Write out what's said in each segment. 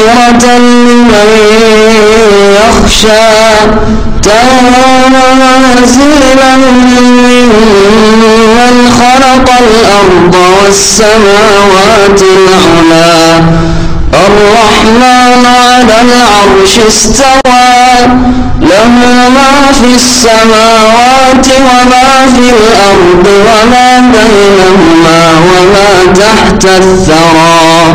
تذكرة لمن يخشى تنزيلا ممن خلق الأرض والسماوات العلى الرحمن على العرش استوى له ما في السماوات وما في الأرض وما بينهما وما تحت الثرى.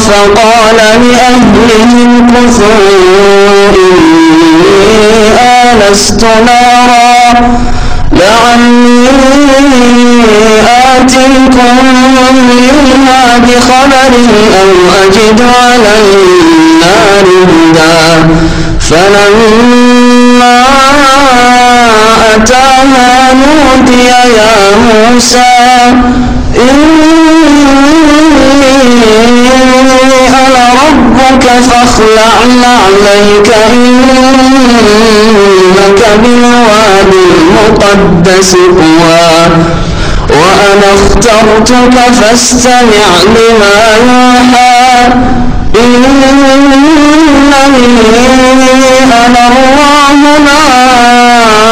فقال لأهلهم كثوا إني آنست نارا. لعلي آتيكم منها بخبر أو أجد على النار هدى. فلما أتاها نودي يا موسى إني أنا ربك فاخلع عليك إنك بالوادي المقدس طوى. وأنا اخترتك فاستمع لما يوحى. إنني أنا الله لا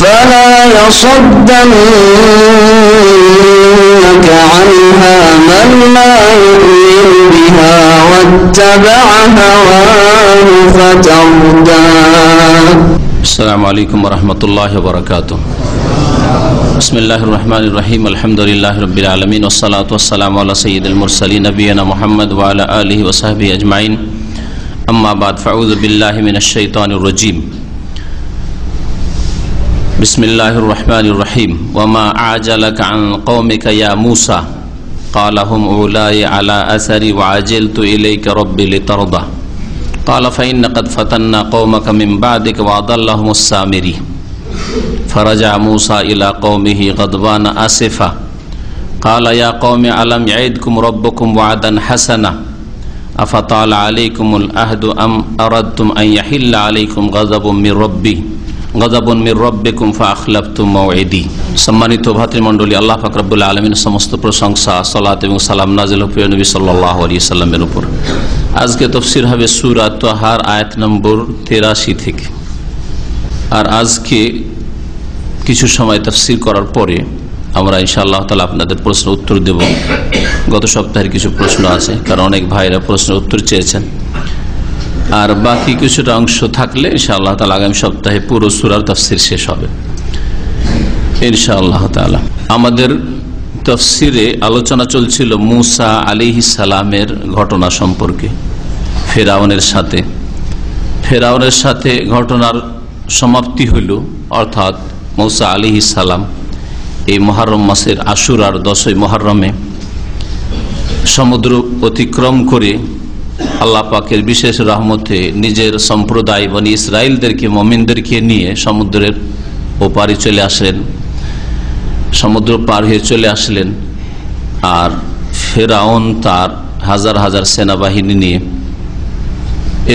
فلا يصدنك عنها من لا يؤمن بها واتبع هواه فتردى. السلام عليكم ورحمة الله وبركاته. بسم الله الرحمن الرحيم. الحمد لله رب العالمين والصلاة والسلام على سيد المرسلين نبينا محمد وعلى آله وصحبه أجمعين. أما بعد فأعوذ بالله من الشيطان الرجيم. بسم الله الرحمن الرحيم وما أعجلك عن قومك يا موسى قال هم أولاي على أثري وعجلت إليك ربي لترضى قال فإن قد فتنا قومك من بعدك وأضلهم السامري فرجع موسى إلى قومه غضبان آسفا قال يا قوم ألم يعدكم ربكم وعدا حسنا أفطال عليكم الأهد أم أردتم أن يحل عليكم غضب من ربي গজাবন মির রব্বে কুমফা আখলাফ তুমাউদি সম্মানিত ভাতৃমণ্ডলী, আল্লাহ ফাকরাবুল্লা আলমিন সমস্ত প্রশংসা, সালাত এবং সালাম নাজিল নবী সাল্লাহ আলী সাল্লামের উপর। আজকে তফসির হবে সুরা তোহার, আয়াত নম্বর তেরাশি থেকে। আর আজকে কিছু সময় তফসির করার পরে আমরা ইনশাআল্লাহ তালা আপনাদের প্রশ্ন উত্তর দেব। গত সপ্তাহের কিছু প্রশ্ন আছে, কারণ অনেক ভাইরা প্রশ্নের উত্তর চেয়েছেন। আর বাকি কিছুটা অংশ থাকলে ইনশাআল্লাহ তালা আগামী সপ্তাহে পুরো সুরার তফসির শেষ হবে। ইনশাআল্লাহ তালা আমাদের তফসিরে আলোচনা চলছিল মুসা আলি সালামের ঘটনা সম্পর্কে, ফেরাউনের সাথে। ফেরাউনের সাথে ঘটনার সমাপ্তি হইল, অর্থাৎ মৌসা আলী সালাম এই মহারম মাসের আশুরার দশই মহারমে সমুদ্র অতিক্রম করে আল্লাহ পাকের বিশেষ রহমতে নিজের সম্প্রদায় বনি ইসরায়েলদেরকে মমিনদেরকে নিয়ে সমুদ্রের ওপারে চলে আসলেন। সমুদ্র পার হয়ে চলে আসলেন আর ফেরাউন তার হাজার হাজার সেনাবাহিনী নিয়ে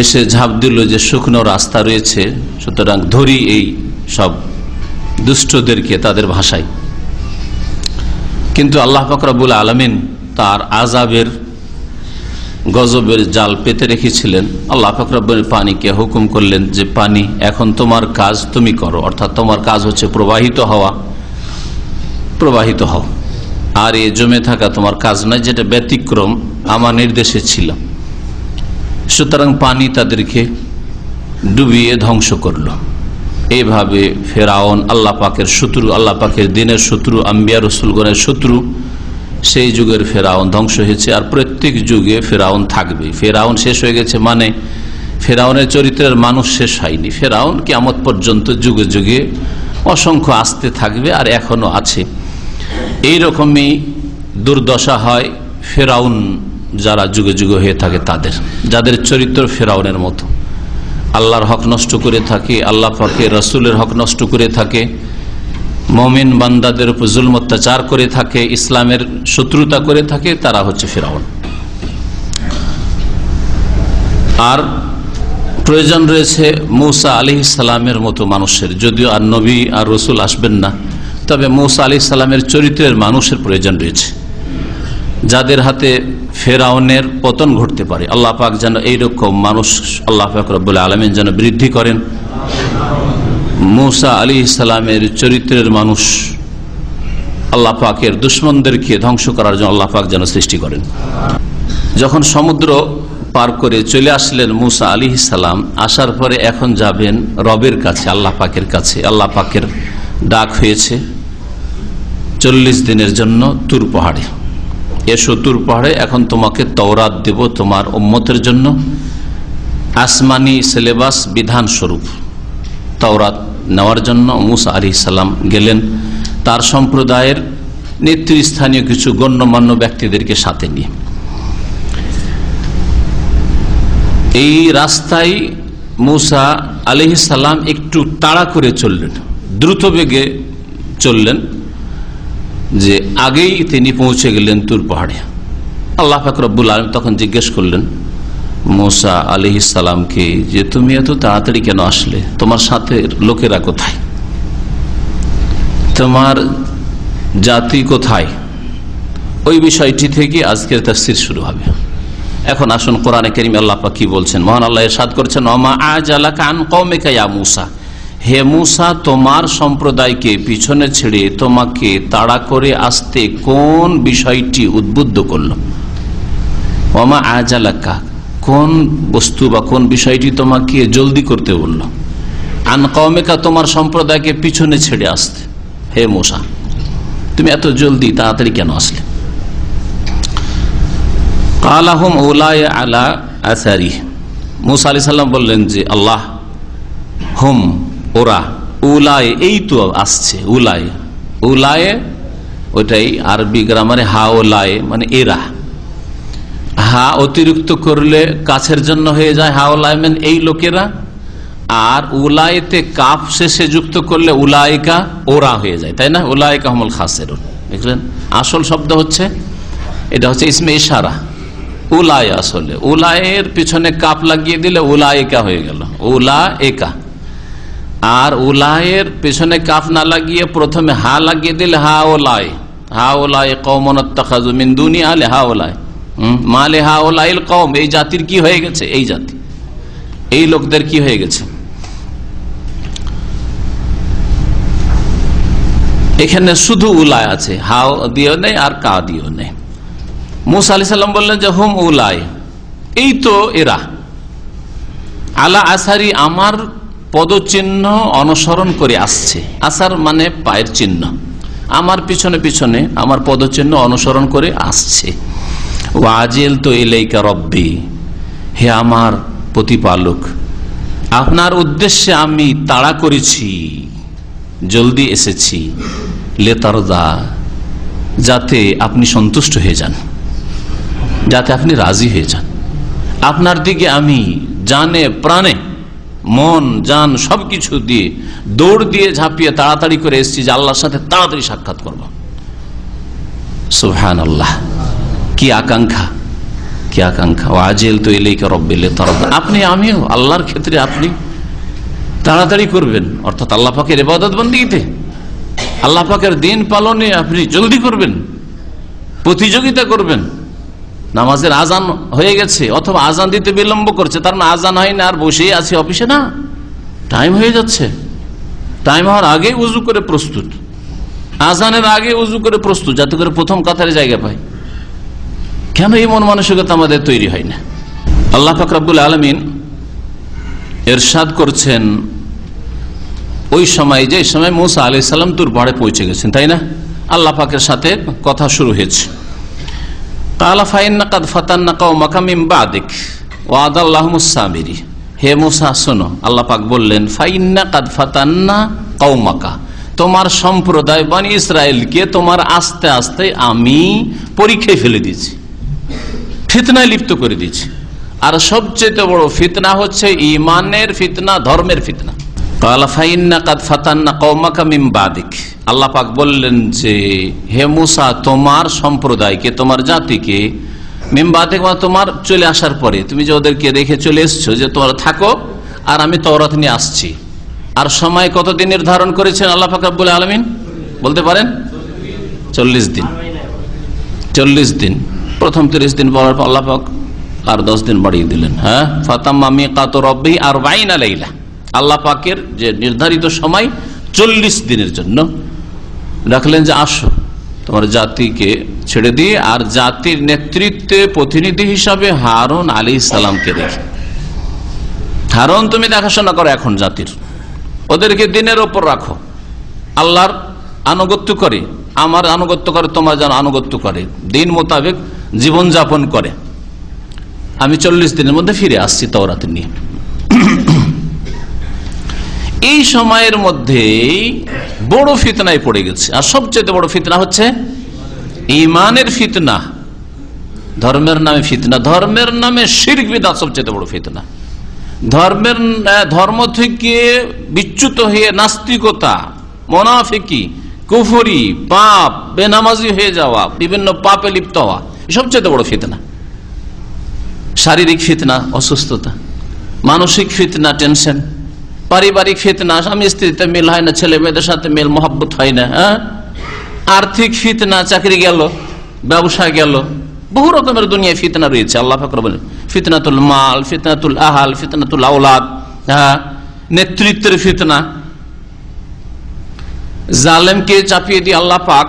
এসে ঝাঁপ দিল যে শুকনো রাস্তা রয়েছে, সুতরাং ধরি এই সব দুষ্টদেরকে তাদের ভাষায়। কিন্তু আল্লাহ ফকরাবুল আলমিন তার আজাবের গজবের জাল পেতে রেখেছিলেন। আল্লাহ ফকরাবুল পানিকে হুকুম করলেন যে, পানি, এখন তোমার কাজ তুমি করো। অর্থাৎ তোমার কাজ হচ্ছে প্রবাহিত হওয়া, প্রবাহিত হও। আর এ জমে থাকা তোমার কাজ নয়, যেটা ব্যতিক্রম আমার নির্দেশে ছিল। সুতরাং পানি তাদেরকে ডুবিয়ে ধ্বংস করল। এইভাবে ফেরাউন, আল্লাহ পাকের শত্রু, আল্লাহ পাকের দিনের শত্রু, আম্বিয়া রসুলগণের শত্রু সেই যুগের ফেরাউন ধ্বংস হয়েছে আর প্রত্যেক যুগে ফেরাউন থাকবে ফেরাউন শেষ হয়ে গেছে মানে ফেরাউনের চরিত্রের মানুষ শেষ হয়নি। ফেরাউন কেমত পর্যন্ত যুগে যুগে অসংখ্য আসতে থাকবে আর এখনও আছে। এই রকমই দুর্দশা হয় ফেরাউন যারা যুগে যুগে হয়ে থাকে তাদের, যাদের চরিত্র ফেরাউনের মতো। আল্লাহর হক নষ্ট করে থাকে, আল্লাহ পাকে রসুলের হক নষ্ট করে থাকে। মমিন বান্দাদের উপর জুল অত্যাচার করে থাকে, ইসলামের শত্রুতা করে থাকে, তারা হচ্ছে ফেরাউন। আর প্রয়োজন রয়েছে মৌসা আলি সালামের মতো মানুষের। যদিও আর নবী আর রসুল আসবেন না, তবে মৌসা আলি সালামের চরিত্রের মানুষের প্রয়োজন রয়েছে, যাদের হাতে ফেরাউনের পতন ঘটতে পারে। আল্লাহ পাক যেন এইরকম মানুষ, আল্লাহ পাক রব্বুল আলমিন যেন বৃদ্ধি করেন। মৌসা আলী ইসলামের চরিত্রের মানুষ আল্লাহ পাকের দুশ্মনদেরকে ধ্বংস করার জন্য আল্লাহ পাক যেন সৃষ্টি করেন। যখন সমুদ্র পার করে চলে আসলেন মুসা আলী ইসালাম আসার পরে এখন যাবেন রবের কাছে, আল্লাহ পাকের কাছে। আল্লাহ পাকের ডাক হয়েছে চল্লিশ দিনের জন্য তুর পাহাড়ে। এসো তুর পাহাড়ে, এখন তোমাকে তওরাত দেব তোমার উম্মতের জন্য। আসমানি সিলেবাস বিধান স্বরূপ তওরাত নেওয়ার জন্য মুসা আলি সাল্লাম গেলেন। তার সম্প্রদায়ের নেতৃস্থানীয় কিছু গণ্যমান্য ব্যক্তিদেরকে সাথে নিয়ে। এই রাস্তায় মুসা আলহিসাল্লাম একটু তাড়া করে চললেন। দ্রুত বেগে চললেন যে আগেই তিনি পৌঁছে গেলেন তুর পাহাড়ে। আল্লাহ ফাকরবুল আলম তখন জিজ্ঞেস করলেন মোসা আলি সালামকে যে তুমি এত তাড়াতাড়ি কেন আসলে? তোমার সাথে লোকেরা কোথায়? তোমার জাতি কোথায়? ওই বিষয়টি থেকে আজকের তাফসির শুরু হবে। এখন আসুন কোরআনে করিম আল্লাহ কি বলছেন? মহান আল্লাহ সাদ করছেন মুসা? হে মুসা, তোমার সম্প্রদায়কে পিছনে ছেড়ে তোমাকে তাড়া করে আসতে কোন বিষয়টি উদ্বুদ্ধ করল? ওমা আজ কোন বস্তু বা কোন বিষয়টি তোমাকে জলদি করতে বলল? আন কমেকা তোমার সম্প্রদায়কে পিছনে ছেড়ে আসতে। হে মোসা, তুমি এত জলদি তাড়াতাড়ি কেন আসলে? কালাহম ওলায় আলা আসারি। মুসা আলি বললেন যে, আল্লাহ, হুম, ওরা, উলায়, এই তো আসছে, উলায়। উলায় ওইটাই আরবি গ্রামারে হা ওলায় মানে এরা। হা অতিরিক্ত করলে কাছের জন্য হয়ে যায় হা ওলায় মানে এই লোকেরা। আর উলায়তে কাপ শেষে যুক্ত করলে উলায়িকা ওরা হয়ে যায়, তাই না? উলায়িকা হমল খাসের দেখলেন? আসল শব্দ হচ্ছে, এটা হচ্ছে ইসমে ইশারা। উলায় আসলে। উলায়ের পিছনে কাপ লাগিয়ে দিলে উলায়িকা হয়ে গেল। উলা একা আর উলায়ের পেছনে কাফ না লাগিয়ে প্রথমে হা লাগিয়ে দিলে হা ওলায় হা ওলায় কৌমন দুনিয়া আলে হা ওলায় মালে হা ওলাইল কম এই জাতির কি হয়ে গেছে? এই জাতি। এই লোকদের কি হয়ে গেছে? এখানে শুধু উলায় আছে, হাও দিও নেই আর কা দিও নেই মুসা আলি সাল্লাম বললেন যে, হুম উলায়। এই তো এরা। আলা আসারি আমার পদচিহ্ন অনুসরণ করে আসছে। আসার মানে পায়ের চিহ্ন। আমার পিছনে পিছনে আমার পদচিহ্ন অনুসরণ করে আসছে। ওয়াজেল তো এলাইকা রব্বি। হে আমার প্রতিপালক, আপনার উদ্দেশ্যে আমি তাড়া করেছি, জলদি এসেছি। লেতারদা, যাতে আপনি সন্তুষ্ট হয়ে যান, যাতে আপনি রাজি হয়ে যান। আপনার দিকে আমি জানে প্রাণে, মন যান সবকিছু দিয়ে দৌড় দিয়ে ঝাঁপিয়ে তাড়াতাড়ি করে এসেছি যে আল্লাহর সাথে তাড়াতাড়ি সাক্ষাৎ করব। সুহান আল্লাহ কি আকাঙ্ক্ষা? কি আকাঙ্ক্ষা? ও আজেল তো এলেই রব্বেলে আপনি, আমিও, আল্লাহর ক্ষেত্রে আপনি তাড়াতাড়ি করবেন। অর্থাৎ আল্লাহ পাকের এবাদত বন্দীতে আল্লাহ পাকের দিন পালনে আপনি জলদি করবেন। প্রতিযোগিতা করবেন। নামাজের আজান হয়ে গেছে অথবা আজান দিতে বিলম্ব করছে, তার মানে আজান হয় না আর বসেই আছে অফিসে না। টাইম হয়ে যাচ্ছে। টাইম হওয়ার আগে উজু করে প্রস্তুত। আজানের আগে উজু করে প্রস্তুত, যাতে করে প্রথম কাতারে জায়গা পায় কেন এই মন মানসিকতা আমাদের তৈরি হয় না? আল্লাহ ফাকরাবুল আলমিন এরশাদ করছেন ওই সময় যে সময় মুসা আলি সাল্লাম তুর পাহাড়ে পৌঁছে গেছেন, তাই না? আল্লাহ পাকের সাথে কথা শুরু হয়েছে। কালা ফাইন্না কাদ ফাতান্না কাউ মাকামিম বাদিক ওয়াদ আল্লাহ মুসামিরি হে মুসা, শোনো, আল্লাহ পাক বললেন ফাইন্না কাদ ফাতান্না কৌমাকা তোমার সম্প্রদায় বানি ইসরায়েলকে তোমার আস্তে আস্তে আমি পরীক্ষায় ফেলে দিয়েছি। ফিতনায় লিপ্ত করে দিয়েছি। আর সবচেয়ে বড় ফিতনা হচ্ছে ইমানের ফিতনা, ধর্মের ফিতনা। আল্লাহ পাক বললেন যে, হে মুসা, তোমার সম্প্রদায়কে, তোমার জাতিকে মিমবাদিক তোমার চলে আসার পরে, তুমি যে ওদেরকে রেখে চলে এসছো, যে তোমরা থাকো, আর আমি তওরাত নিয়ে আসছি। আর সময় কতদিন নির্ধারণ করেছেন আল্লাহ ফাকরাবুল আলমিন? বলতে পারেন? চল্লিশ দিন। চল্লিশ দিন। প্রথম তিরিশ দিন পর আল্লাহ আর দশ দিন বাড়িয়ে দিলেন হ্যাঁ? ফাতাম্মি কাত রব্বি আর বাইন আলাইলা আল্লাহ পাকের যে নির্ধারিত সময় চল্লিশ দিনের জন্য রাখলেন যে আসো, তোমার জাতিকে ছেড়ে দিয়ে আর জাতির নেতৃত্বে প্রতিনিধি হিসাবে হারুন আলী ইসালামকে রেখে হারুন, তুমি দেখাশোনা করো এখন জাতির। ওদেরকে দিনের ওপর রাখো। আল্লাহর আনুগত্য করে, আমার আনুগত্য করে, তোমার যেন আনুগত্য করে। দিন মোতাবেক জীবন যাপন করে। আমি চল্লিশ দিনের মধ্যে ফিরে আসছি তওরাত নিয়ে। এই সময়ের মধ্যে বড় ফিতনায় পড়ে গেছে। আর সবচেয়ে বড় ফিতনা হচ্ছে ইমানের ফিতনা। ধর্মের নামে ফিতনা। ধর্মের নামে শির্ক সবচেয়ে বড় ফিতনা। ধর্মের ধর্ম থেকে বিচ্যুত হয়ে নাস্তিকতা, মোনাফিকি, কুফরি, পাপ, বেনামাজি হয়ে যাওয়া, বিভিন্ন পাপে লিপ্ত হওয়া সবচেয়ে বড় ফিতনা। শারীরিক ফিতনা, অসুস্থতা, মানসিক ফিতনা, টেনশন, পারিবারিক ফিতনা, স্বামী স্ত্রীতে মিল হয় না, ছেলে মেয়েদের সাথে মিল, মহাব্বত হয় না হ্যাঁ? আর্থিক ফিতনা, চাকরি গেল, ব্যবসা গেল, বহু রকমের দুনিয়ায় ফিতনা রয়েছে, আল্লাহ ফাকর বলেন ফিতনাতুল মাল, ফিতনাতুল আহাল, ফিতনাতুল আউলাদ হ্যাঁ? নেতৃত্বের ফিতনা। জালেমকে চাপিয়ে দিয়ে আল্লাহ পাক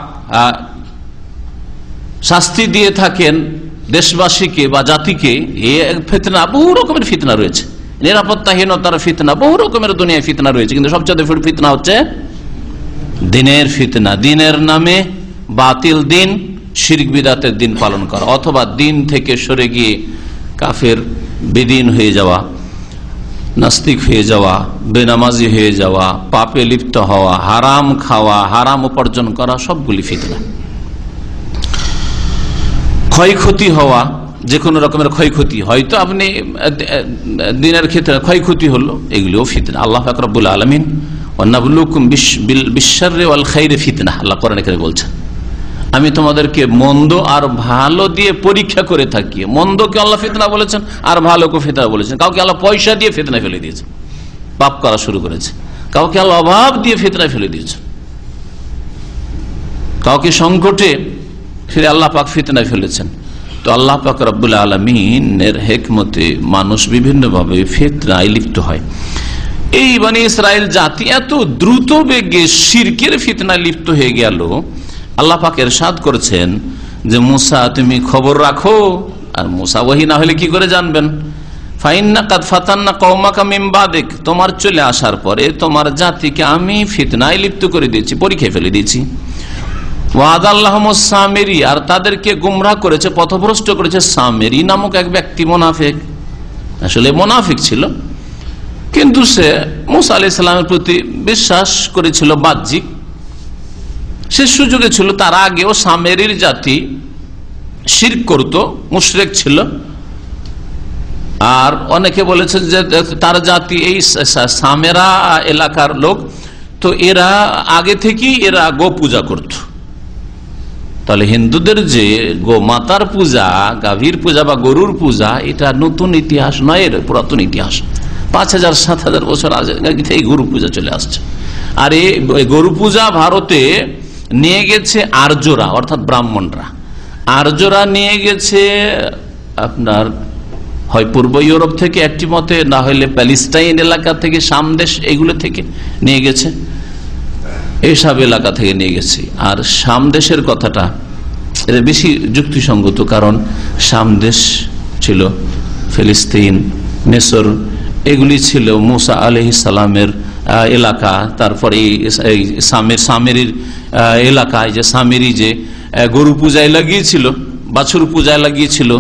শাস্তি দিয়ে থাকেন দেশবাসীকে বা জাতিকে, এ ফিতনা, বহু রকমের ফিতনা রয়েছে। নিরাপত্তাহীনতার ফিতনা, বহু রকমের দুনিয়ায় ফিতনা রয়েছে। কিন্তু সবচেয়ে ফিতনা হচ্ছে দিনের ফিতনা। দিনের নামে বাতিল দিন, শিরিক বিদাতের দিন পালন করা। অথবা দিন থেকে সরে গিয়ে কাফের বেদিন হয়ে যাওয়া, নাস্তিক হয়ে যাওয়া, বেনামাজি হয়ে যাওয়া, পাপে লিপ্ত হওয়া, হারাম খাওয়া, হারাম উপার্জন করা, সবগুলি ফিতনা। ক্ষয়ক্ষতি হওয়া, যে কোনো রকমের ক্ষয়ক্ষতি। হয়তো আপনি দিনের ক্ষেত্রে ক্ষয়ক্ষতি হলো, এগুলিও ফিতনা। আল্লাহ ফাকরাবুল আলমিন ফিতনা আল্লাহ এখানে বলছেন। আমি তোমাদেরকে মন্দ আর ভালো দিয়ে পরীক্ষা করে থাকি। মন্দকে আল্লাহ ফিতনা বলেছেন, আর ভালোকে ফিতনা বলেছেন। কাউকে আল্লাহ পয়সা দিয়ে ফিতনা ফেলে দিয়েছে পাপ করা শুরু করেছে। কাউকে আল্লাহ অভাব দিয়ে ফিতনা ফেলে দিয়েছে কাউকে সংকটে ফিরে আল্লাহ পাক ফিতনায় ফেলেছেন। তো আল্লাহ পাক রব্বুল আলমিনের হেকমতে মানুষ বিভিন্নভাবে ফেতনায় লিপ্ত হয়। এই মানে ইসরায়েল জাতি এত দ্রুত বেগে শিরকের ফিতনায় লিপ্ত হয়ে গেল, আল্লাহ পাক এরশাদ করেছেন যে, মুসা, তুমি খবর রাখো, আর মুসা ওহি না হলে কি করে জানবেন? তোমার চলে আসার পরে তোমার জাতিকে আমি ফিতনায় লিপ্ত করে দিয়েছি, পরীক্ষায় ফেলে দিয়েছি। সামেরি আর তাদেরকে গুমরাহ করেছে, পথভ্রষ্ট করেছে সামেরি নামক এক ব্যক্তি, মোনাফেক। আসলে মোনাফিক ছিল। কিন্তু সে মুসা আলি সাল্লামের প্রতি বিশ্বাস করেছিল বাহ্যিক। সে সুযোগে ছিল, তার আগেও সামেরির জাতি শির করত, মুশরেক ছিল। আর অনেকে বলেছেন যে তার জাতি এই সামেরা এলাকার লোক, তো এরা আগে থেকেই এরা গো পূজা করত। তাহলে হিন্দুদের যে গো মাতার পূজা, গাভীর পূজা বা গরুর পূজা, এটা নতুন ইতিহাস নয় এর পুরাতন ইতিহাস। পাঁচ হাজার, সাত হাজার বছর আগে এই গরু পূজা চলে আসছে। আর এই গরু পূজা ভারতে নিয়ে গেছে আর্যরা, অর্থাৎ ব্রাহ্মণরা। আর্যরা নিয়ে গেছে আপনার, হয় পূর্ব ইউরোপ থেকে একটি মতে, না হলে প্যালিস্টাইন এলাকা থেকে সামদেশ এগুলো থেকে নিয়ে গেছে। এইসব এলাকা থেকে নিয়ে গেছে। আর সামদেশের কথাটা, এটা বেশি যুক্তিসঙ্গত, কারণ সামদেশ ছিল ফিলিস্তিন মেসর এগুলি ছিল মুসা আলহ সালামের এলাকা। তারপরে এই সামের, সামেরির এলাকায় যে সামেরি যে গরু পূজায় লাগিয়েছিল, বাছুর পূজায় লাগিয়েছিল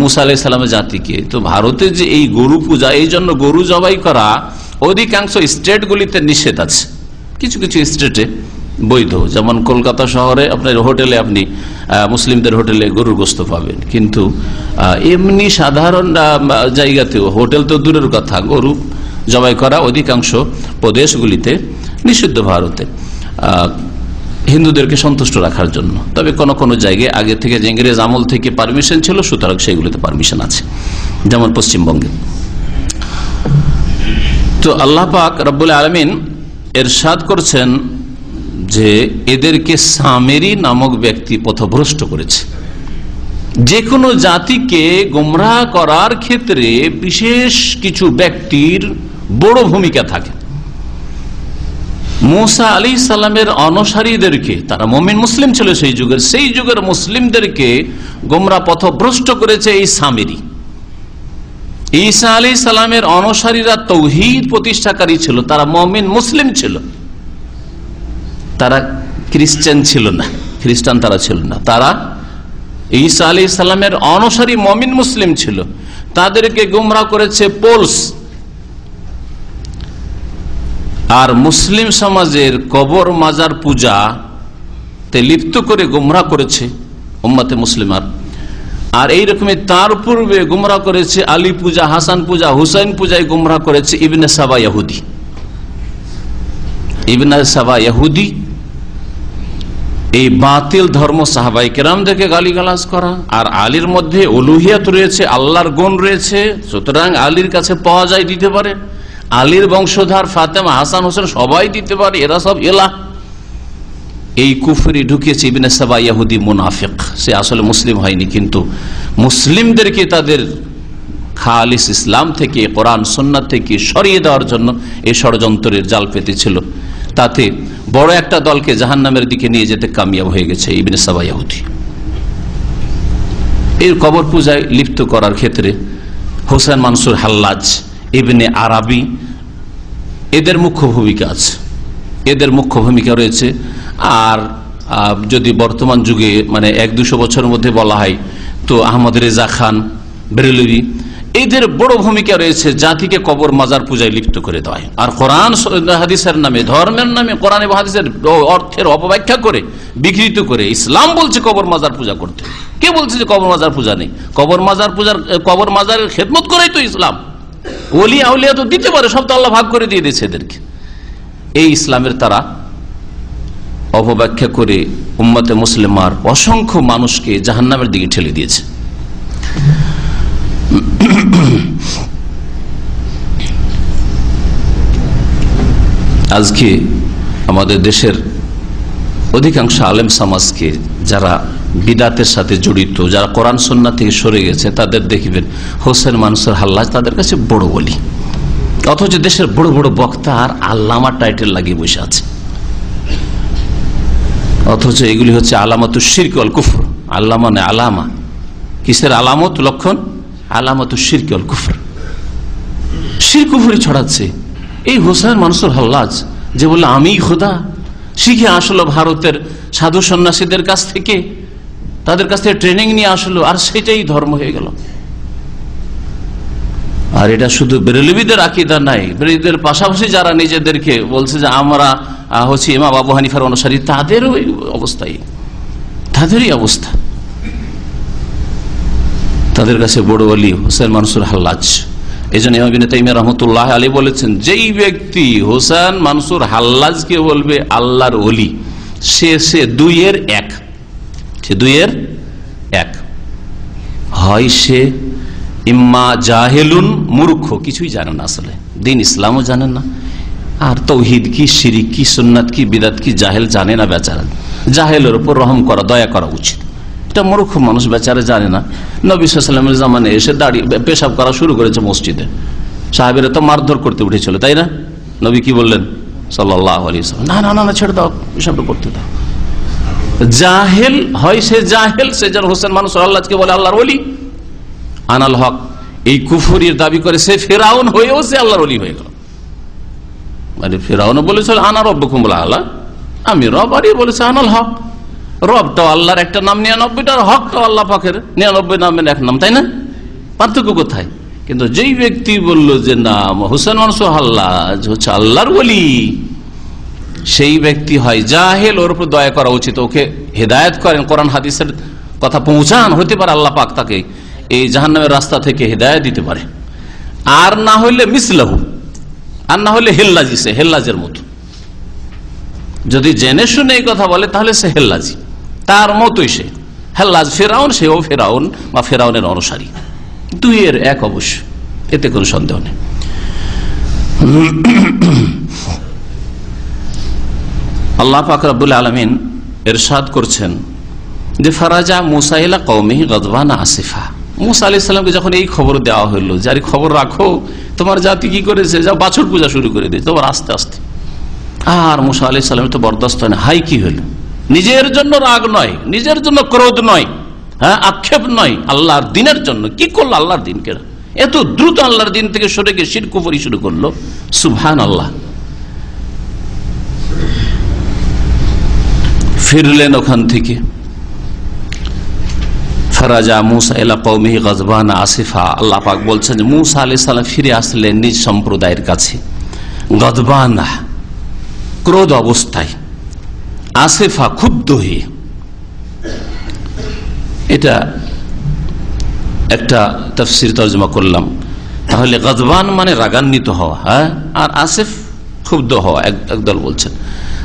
মুসা আলাহ সালামের জাতিকে। তো ভারতে যে এই গরু পূজা, এই জন্য গরু জবাই করা অধিকাংশ স্টেটগুলিতে নিষেধ আছে। কিছু কিছু স্টেটে বৈধ। যেমন কলকাতা শহরে আপনার হোটেলে আপনি মুসলিমদের হোটেলে গরুর গোস্ত পাবেন। কিন্তু এমনি সাধারণ জায়গাতেও হোটেল তো দূরের কথা, গরু জবাই করা অধিকাংশ প্রদেশগুলিতে নিষিদ্ধ ভারতে। হিন্দুদেরকে সন্তুষ্ট রাখার জন্য। তবে কোন কোন জায়গায় আগে থেকে ইংরেজ আমল থেকে পারমিশন ছিল, সুতরাং সেগুলিতে পারমিশন আছে। যেমন পশ্চিমবঙ্গে। তো আল্লাহ পাক রব্বুল আলমিন এরশাদ করছেন যে এদেরকে সামেরি নামক ব্যক্তি পথভ্রষ্ট করেছে। যে কোনো জাতিকে গোমরাহ করার ক্ষেত্রে বিশেষ কিছু ব্যক্তির বড় ভূমিকা থাকে। মোসা আলী সাল্লামের অনসারীদেরকে, তারা মমিন মুসলিম ছিল সেই যুগের সেই যুগের মুসলিমদেরকে গোমরা পথভ্রষ্ট করেছে এই সামেরি। ঈসা আলী সালামের অনসারীরা তৌহিদ প্রতিষ্ঠাকারী ছিল, তারা মমিন, মুসলিম ছিল। তারা খ্রিস্টান ছিল না, খ্রিস্টান তারা ছিল না। তারা ঈসা আলী সালামের অনসারী মমিন, মুসলিম ছিল। তাদেরকে গুমরা করেছে পোলস। আর মুসলিম সমাজের কবর মাজার পূজা তে লিপ্ত করে গুমরা করেছে উম্মাতে মুসলিমার। আর এই রকমের তার পূর্বে গুমরা করেছে আলী পূজা, হাসান পূজা, হুসাইন পূজায় গুমরা করেছে ইবনে সাবা ইয়াহুদি। ইবনে সাবা ইয়াহুদি, এই বাতিল ধর্ম সাহাবাই কেরামদেরকে গালিগালাজ করা। আর আলীর মধ্যে অলুহিয়াত রয়েছে, আল্লাহর গুণ রয়েছে, সুতরাং আলীর কাছে পাওয়া যায় দিতে পারে। আলীর বংশধার ফাতেমা, হাসান হোসেন সবাই দিতে পারে, এরা সব এলা এই কুফরি ঢুকিয়েছে ইবিনে সাবা মুনাফিক। সে আসলে মুসলিম হয়নি, কিন্তু মুসলিমদেরকে তাদের খালিস ইসলাম থেকে, কোরআন সন্ন্যাত থেকে সরিয়ে দেওয়ার জন্য এই ষড়যন্ত্রের জাল পেতেছিল। তাতে বড় একটা দলকে জাহান্নামের দিকে নিয়ে যেতে কামিয়াব হয়ে গেছে ইবিনে সাবা এর কবর পূজায় লিপ্ত করার ক্ষেত্রে হোসেন মানসুর হাল্লাজ, ইবনে আরাবি, এদের মুখ্য ভূমিকা আছে। এদের মুখ্য ভূমিকা রয়েছে আর যদি বর্তমান যুগে মানে এক দুশো বছরের মধ্যে বলা হয়, তো আহমদ রেজা খান বেরেলভি এদের বড় ভূমিকা রয়েছে জাতিকে কবর মাজার পূজায় লিপ্ত করে দেয় আর কোরআন হাদিসের নামে, ধর্মের নামে, কোরআন হাদিসের অর্থের অপব্যাখ্যা করে, বিকৃত করে ইসলাম বলছে কবর মাজার পূজা করতে। কে বলছে যে কবর মাজার পূজা নেই? কবর মাজার পূজার কবর মাজারের খেদমত করেই তো ইসলাম। ওলি আউলিয়া তো দিতে পারে, সব তো আল্লাহ ভাগ করে দিয়ে দিয়েছে এদেরকে। এই ইসলামের তারা অপব্যাখ্যা করে উম্মতে মুসলিমার অসংখ্য মানুষকে জাহান্নামের দিকে ঠেলে দিয়েছে। আজকে আমাদের দেশের অধিকাংশ আলেম সমাজকে যারা বিদাতের সাথে জড়িত, যারা কোরআন সন্না থেকে সরে গেছে, তাদের দেখবেন হোসেন মানুষের হাল্লাজ তাদের কাছে বড় বলি। অথচ দেশের বড় বড় বক্তা আর আল্লামা টাইটেল লাগিয়ে বসে আছে। অথচ এগুলি হচ্ছে আলামত শিরকল কুফর। আল্লাহ মানে আলামা। কিসের আলামত লক্ষণ? আলামত শিরকল কুফর। শির কুফরি ছড়াচ্ছে। এই হোসেন মানুষের হাল্লাজ যে বলল, আমি খোদা, শিখে আসলো ভারতের সাধু সন্ন্যাসীদের কাছ থেকে। তাদের কাছ থেকে ট্রেনিং নিয়ে আসলো, আর সেটাই ধর্ম হয়ে গেল। আর এটা শুধু বেরেলিবিদের আকিদা নাই। বেরেলিদের পাশাপাশি যারা নিজেদেরকে বলছে যে আমরা হচ্ছি ইমা বাবু হানিফার অনুসারী, তাদেরও এই অবস্থাই। তাদেরই অবস্থা। তাদের কাছে বড় আলী হোসেন মানসুর হাল্লাজ। এই জন্য তাইমিয়া রহমতুল্লাহ আলী বলেছেন, যেই ব্যক্তি হোসেন মানসুর হাল্লাজকে বলবে আল্লাহর অলি সে সে দুইয়ের এক। সে দুইয়ের এক। হয় সে ইম্মা জাহেলুন মূর্খ, কিছুই জানে না আসলে। দিন ইসলামও জানেন না। আর তৌহিদ কি, শিরিক কি, সুন্নাত কি, বিদাত কি, জাহেল জানে না বেচারা। জাহেলের উপর রহম করা, দয়া করা উচিত। এটা মূর্খ মানুষ বেচারা জানে না। নবী সাল্লামের জামানে এসে দাঁড়িয়ে পেশাব করা শুরু করেছে মসজিদে। সাহেবেরা তো মারধর করতে উঠেছিল, তাই না? নবী কি বললেন? সাল্লাহ আলী না না না না, ছেড়ে দাও পেশাবটা করতে দাও। জাহেল হয় সে জাহেল, সে যেন হোসেন মানুষ, আল্লাহকে বলে আল্লাহর অলি আনাল হক। এই কুফুরির দাবি করে সে ফেরাউন হয়েও সে আল্লাহর অলি হয়ে গেল। মানে ফেরাউন বলেছিল, আনা রব্ব কুমলা আল্লাহ আমি রব, আর বলেছে, আনাল হক। রবটাও আল্লাহর একটা নাম নিরানব্বইটার হকটাও আল্লাহ পাখের নিরানব্বই নামের এক নাম, তাই না? পার্থক্য কোথায়? কিন্তু যেই ব্যক্তি বলল যে নাম হোসেন আল্লাহ হচ্ছে আল্লাহর বলি সেই ব্যক্তি হয় জাহেল, ওর উপর দয়া করা উচিত। ওকে হেদায়ত করেন, কোরআন হাদিসের কথা পৌঁছান, হতে পারে আল্লাহ পাক তাকে। এই জাহান্নামের রাস্তা থেকে হেদায়ত দিতে পারে। আর না হইলে মিসলাহু, আর না হলে হেল্লাজি, সে হেল্লাজের মতো। যদি জেনে শুনে এই কথা বলে, তাহলে সে হেল্লাজি। তার মতোই সে। হেল্লাজ ফেরাউন, সেও ফেরাউন বা ফেরাউনের অনুসারী। দুইয়ের এক অবশ্য, এতে কোনো সন্দেহ নেই। আল্লাহ ফাকরাবুল আলমিন এরশাদ করছেন যে, ফারাজা মুসাইলা কৌমি গদবানা আসিফা। মুসা আলি সাল্লামকে যখন এই খবর দেওয়া হইল যার খবর রাখো, তোমার জাতি কি করেছে? যা বাছর পূজা শুরু করে দিয়েছে তোমার আস্তে আস্তে। আর মুসা আলি সাল্লাম তো বরদাস্ত হয় না। হাই, কি হইল নিজের জন্য রাগ নয়, নিজের জন্য ক্রোধ নয় হ্যাঁ আক্ষেপ নয়, আল্লাহর দিনের জন্য। কি করল আল্লাহর দিনকে? এত দ্রুত আল্লাহর দিন থেকে সরে গিয়ে শিরকুফরি শুরু করল। সুবহান আল্লাহ ফিরলেন ওখান থেকে। ফরাজা মুসা এলা কৌমিহি গজবানা আসিফা। আল্লাহ বলছেন মুসা আলি ফিরে আসলেন নিজ সম্প্রদায়ের কাছে। ক্রোধ অবস্থায়। ক্ষুব্ধ এটা একটা তফসির করলাম। তাহলে গদবান মানে রাগান্বিত হওয়া হ্যাঁ? আর আসিফ ক্ষুব্ধ হওয়া একদল বলছেন।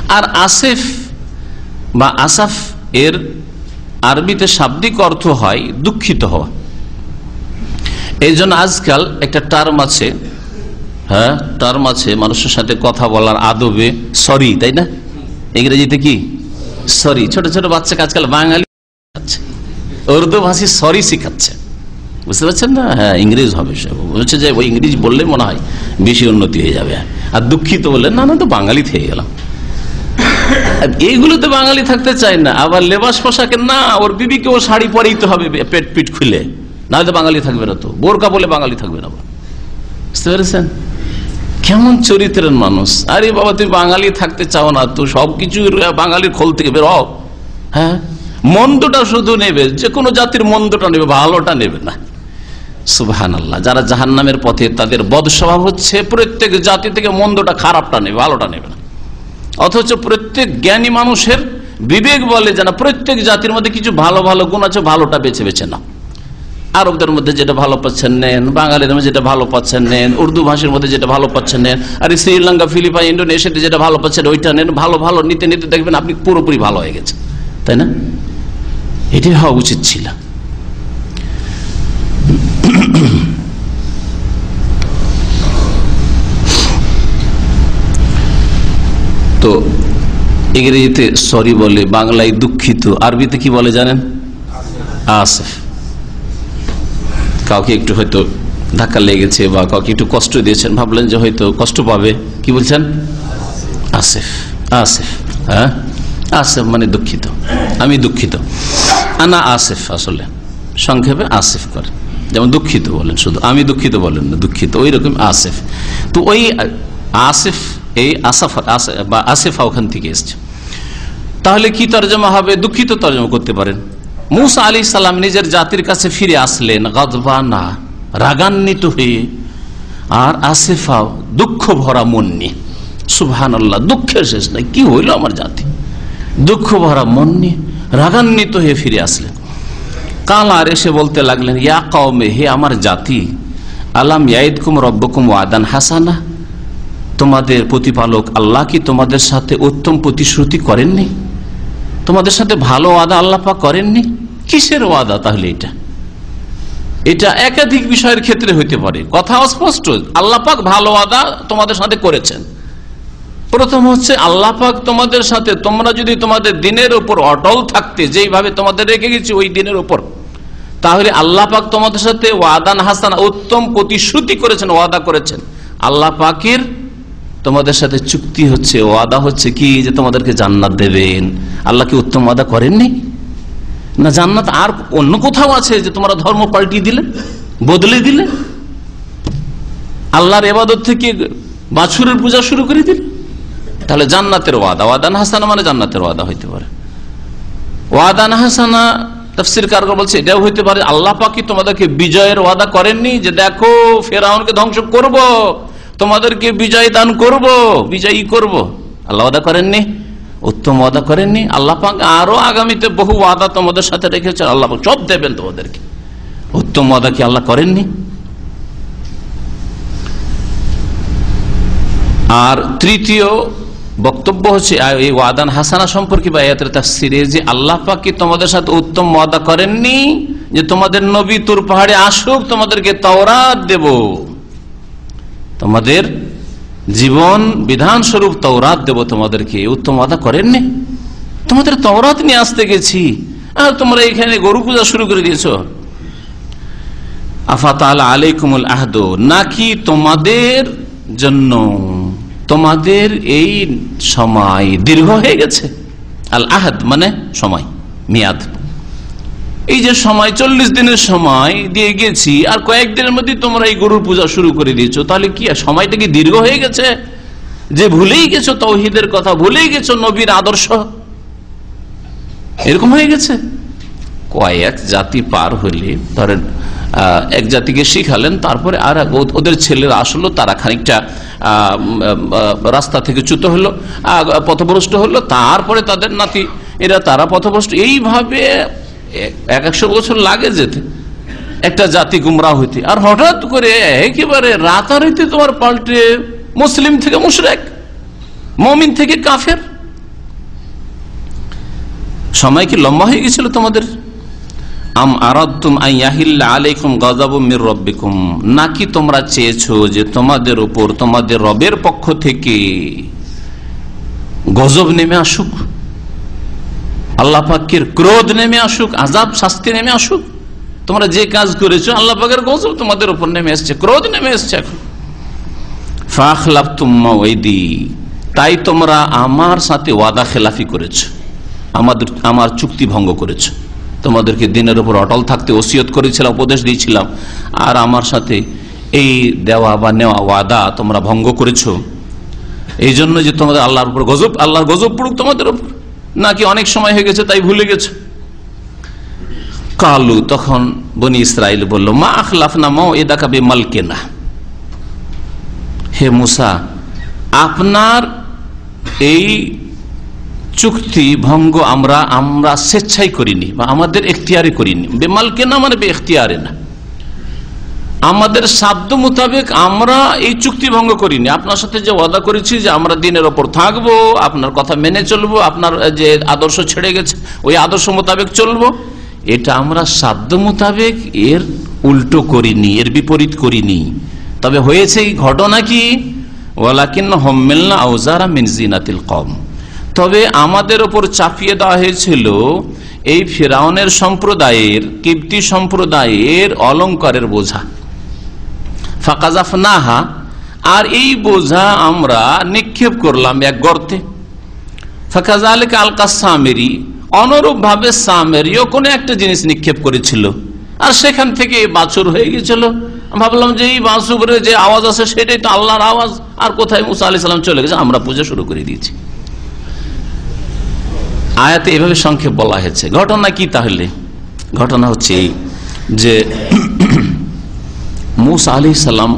আর আসিফ বা আসাফ এর আরবিতে শাব্দিক অর্থ হয় দুঃখিত হওয়া। এই জন্য আজকাল একটা টার্ম আছে হ্যাঁ টার্ম আছে মানুষের সাথে কথা বলার আদবে সরি তাই না? ইংরেজিতে কি? সরি ছোট ছোট বাচ্চাকে আজকাল বাঙালি উর্দু ভাষী সরি শিখাচ্ছে। বুঝতে পারছেন না? হ্যাঁ ইংরেজ হবে সে। বলছে যে, ওই ইংরেজ বললে মনে হয় বেশি উন্নতি হয়ে যাবে। আর দুঃখিত বললেন, না না, তো বাঙালি থেকে গেলাম। এইগুলোতে বাঙালি থাকতে চায় না। আবার লেবাস পোশাকের না, ওর বিবিকে ও শাড়ি পরেই তো হবে পেট পিট খুলে। না হয়তো বাঙালি থাকবে না তো। বোরকা বলে বাঙালি থাকবে না বুঝতে পেরেছেন? কেমন চরিত্রের মানুষ। আরে বাবা, তুমি বাঙালি থাকতে চাও না তো, সবকিছু বাঙালির খোল থেকে বের হ্যাঁ? মন্দটা শুধু নেবে যে কোনো জাতির মন্দটা নেবে, ভালোটা নেবে না। সুবাহান আল্লাহ যারা জাহান্নামের পথে তাদের বদ স্বভাব হচ্ছে, প্রত্যেক জাতি থেকে মন্দটা, খারাপটা নেবে, ভালোটা নেবে না। অথচ প্রত্যেক জ্ঞানী মানুষের বিবেক বলে যেন প্রত্যেক জাতির মধ্যে কিছু ভালো ভালো গুণ আছে, ভালোটা বেছে বেছে না আরবদের মধ্যে যেটা ভালো পাচ্ছেন নেন, বাঙালিদের মধ্যে যেটা ভালো পাচ্ছেন নেন, উর্দু ভাষার মধ্যে যেটা ভালো পাচ্ছেন নেন, আর শ্রীলঙ্কা, ফিলিপাইন ইন্ডোনেশিয়াতে যেটা ভালো পাচ্ছেন, ওইটা নেন, ভালো ভালো নিতে নিতে দেখবেন আপনি পুরোপুরি ভালো হয়ে গেছে তাই না? এটাই হওয়া উচিত ছিল। তো ইংরেজিতে সরি বলে বাংলায় দুঃখিত। আরবিতে কি বলে জানেন? আসেফ। কাউকে একটু হয়তো ধাক্কা লেগেছে বা কাউকে একটু কষ্ট দিয়েছেন, ভাবলেন যে হয়তো কষ্ট পাবে। কি বলছেন? আসেফ। আসেফ হ্যাঁ? আসেফ মানে দুঃখিত। আমি দুঃখিত। আনা আসেফ আসলে। সংক্ষেপে আসেফ করে। যেমন দুঃখিত বলেন শুধু। আমি দুঃখিত বলেন না, দুঃখিত। ওই রকম আসেফ। তো ওই আসেফ এই আসাফা বা আসেফা ওখান থেকে এসছে। তাহলে কি তর্জমা হবে? দুঃখিত তর্জমা করতে পারেন। মুসা আলী সালাম নিজের জাতির কাছে ফিরে আসলেন, গদবানা, রাগান্বিত হয়ে। আর আসেফাও দুঃখ ভরা মন নিয়ে সুবহান আল্লাহ দুঃখের শেষ নাই, কি হইল আমার জাতি? দুঃখ ভরা মন নিয়ে রাগান্বিত হয়ে ফিরে আসলেন। কাল আর এসে বলতে লাগলেন, ইয়া কওমে, হে আমার জাতি, আলাম ইয়াইদকুম রব্বকুম ওয়াদান হাসানা? তোমাদের প্রতিপালক আল্লাহ কি তোমাদের সাথে উত্তম প্রতিশ্রুতি করেননি? তোমাদের সাথে ভালো ওয়াদা আল্লাহ পাক করেননি? কিসের ওয়াদা তাহলে এটা? এটা একাধিক বিষয়ের ক্ষেত্রে হইতে পারে। কথা অস্পষ্ট। আল্লাহ পাক ভালো আদা তোমাদের সাথে করেছেন। প্রথম হচ্ছে আল্লাহ পাক তোমাদের সাথে, তোমরা যদি তোমাদের দিনের উপর অটল থাকতে, যেইভাবে তোমাদের রেখে গেছি ওই দিনের উপর, তাহলে আল্লাহ পাক তোমাদের সাথে ওয়াদান হাসান, উত্তম প্রতিশ্রুতি করেছেন, ওয়াদা করেছেন। আল্লাহ পাকের তোমাদের সাথে চুক্তি হচ্ছে, ওয়াদা হচ্ছে কি যে তোমাদেরকে জান্নাত দেবেন। আল্লাহ কি উত্তম ওয়াদা করেননি? না, জান্নাত আর অন্য কোথাও আছে যে তোমরা ধর্ম পাল্টিয়ে দিলে, বদলে দিলে? আল্লাহর এবাদত থেকে বাছুরের পূজা শুরু করে দিলে? তাহলে জান্নাতের ওয়াদা ওয়াদান হাসানা মানে জান্নাতের ওয়াদা হইতে পারে। ওয়াদান হাসানা, তফসির কারগর বলছে, এটাও হইতে পারে, আল্লাহ পাকি তোমাদেরকে বিজয়ের ওয়াদা করেননি যে দেখো, ফেরাউনকে ধ্বংস করব। তোমাদেরকে বিজয় দান করব, বিজয়ী করব। আল্লাহ ওয়াদা করেননি? উত্তম ওয়াদা করেননি? আল্লাহ পাক আরও আগামীতে বহু ওয়াদা তোমাদের সাথে রেখেছে। আল্লাহ পাক সব দেবেন তোমাদেরকে। উত্তম ওয়াদা কি আল্লাহ করেননি? আর তৃতীয় বক্তব্য হচ্ছে এই ওয়াদান হাসানা সম্পর্কে বা এয়াতের তাফসিরে যে আল্লাহ পাক কি তোমাদের সাথে উত্তম ওয়াদা করেননি? যে তোমাদের নবী তুর পাহাড়ে আসুক, তোমাদেরকে তওরাত দেব। তোমাদের জীবন বিধান স্বরূপ তওরাত দেব তোমাদেরকে। উত্তম আদা করেননি? তোমাদের তওরাত নিয়ে আসতে গেছি। আর তোমরা এখানে গরু পূজা শুরু করে দিয়েছ। আফাত আলাইকুমুল আহদ। নাকি তোমাদের জন্য, তোমাদের এই সময় দীর্ঘ হয়ে গেছে? আল আহাদ মানে সময়, মেয়াদ। এই যে সময়, চল্লিশ দিনের সময় দিয়ে গেছি, আর কয়েকদিনের মধ্যে তোমরা এই গরুর পূজা শুরু করে দিয়েছ। তাহলে কি সময়টা কি দীর্ঘ হয়ে গেছে? যে ভুলেই গেছো তৌহিদের কথা, ভুলেই গেছো নবীর আদর্শ? এরকম হয়ে গেছে? কয়েক জাতি পার হলে, ধরেন এক জাতিকে শিখালেন, তারপরে আর ওদের ছেলেরা আসলো, তারা খানিকটা রাস্তা থেকে চ্যুত হলো পথভ্রষ্ট হলো, তারপরে তাদের নাতি, এরা তারা পথভ্রষ্ট। এইভাবে এক একশো বছর লাগে যেতে। একটা জাতি গুমরা হইতে। আর হঠাৎ করে একেবারে রাতারাতি তোমার পাল্টে মুসলিম থেকে মুশরেক, মমিন থেকে কাফের। সময় কি লম্বা হয়ে গেছিল তোমাদের? আম আলাইকুম মির নাকি তোমরা চেয়েছো যে তোমাদের উপর তোমাদের রবের পক্ষ থেকে গজব নেমে আসুক? আল্লাহ পাকের ক্রোধ নেমে আসুক আজাব শাস্তি নেমে আসুক। তোমরা যে কাজ করেছ, আল্লাহ পাকের গজব তোমাদের উপর নেমে এসছে, ক্রোধ নেমে এসছে এখন। ফাখলাফ তুম্মা ওইদি তাই তোমরা আমার সাথে ওয়াদা খেলাফি করেছ, আমাদের, আমার চুক্তি ভঙ্গ করেছ। তোমাদেরকে দিনের উপর অটল থাকতে ওসিয়ত করেছিলাম, উপদেশ দিয়েছিলাম, আর আমার সাথে এই দেওয়া বা নেওয়া ওয়াদা তোমরা ভঙ্গ করেছ। এই জন্য যে তোমাদের আল্লাহর উপর গজব, আল্লাহর গজব পড়ুক তোমাদের উপর। নাকি অনেক সময় হয়ে গেছে, তাই ভুলে গেছে। কালু তখন বনি ইসরায়েল বলল, মা আখলাফ না মা এ দেখাবে মালকে না হে মুসা, আপনার এই চুক্তি ভঙ্গ আমরা আমরা স্বেচ্ছাই করিনি বা আমাদের এখতিয়ারে করিনি। বেমালকে না মানে বে এখতিয়ারে না। আমাদের সাধ্য মোতাবেক আমরা এই চুক্তি ভঙ্গ করিনি। আপনার সাথে যে ওয়াদা করেছি যে আমরা দিনের ওপর থাকব, আপনার কথা মেনে চলবো, আপনার যে আদর্শ ছেড়ে গেছে, ওই আদর্শ মোতাবেক চলবো। এটা আমরা সাধ্য মোতাবেক এর উল্টো করিনি, এর বিপরীত করিনি। তবে হয়েছে এই ঘটনা কি? হম্মেলনা কম তবে আমাদের ওপর চাপিয়ে দেওয়া হয়েছিল এই ফেরাউনের সম্প্রদায়ের কীর্তি সম্প্রদায়ের অলঙ্কারের বোঝা। ফাকাজাফ নাহা আর এই বোঝা আমরা নিক্ষেপ করলাম এক গর্তে। ফাকাজা আলিকা সামেরি অনুরূপ ভাবে সামেরিও কোনো একটা জিনিস নিক্ষেপ করেছিল। আর সেখান থেকে বাছুর হয়ে গেছিল ভাবলাম যে এই বাছুরে যে আওয়াজ আছে সেটাই তো আল্লাহর আওয়াজ। আর কোথায় মুসা আলি সাল্লাম চলে গেছে? আমরা পূজা শুরু করে দিয়েছি। আয়াতে এভাবে সংক্ষেপ বলা হয়েছে। ঘটনা কি তাহলে? ঘটনা হচ্ছে যে মুসা আলি সাল্লাম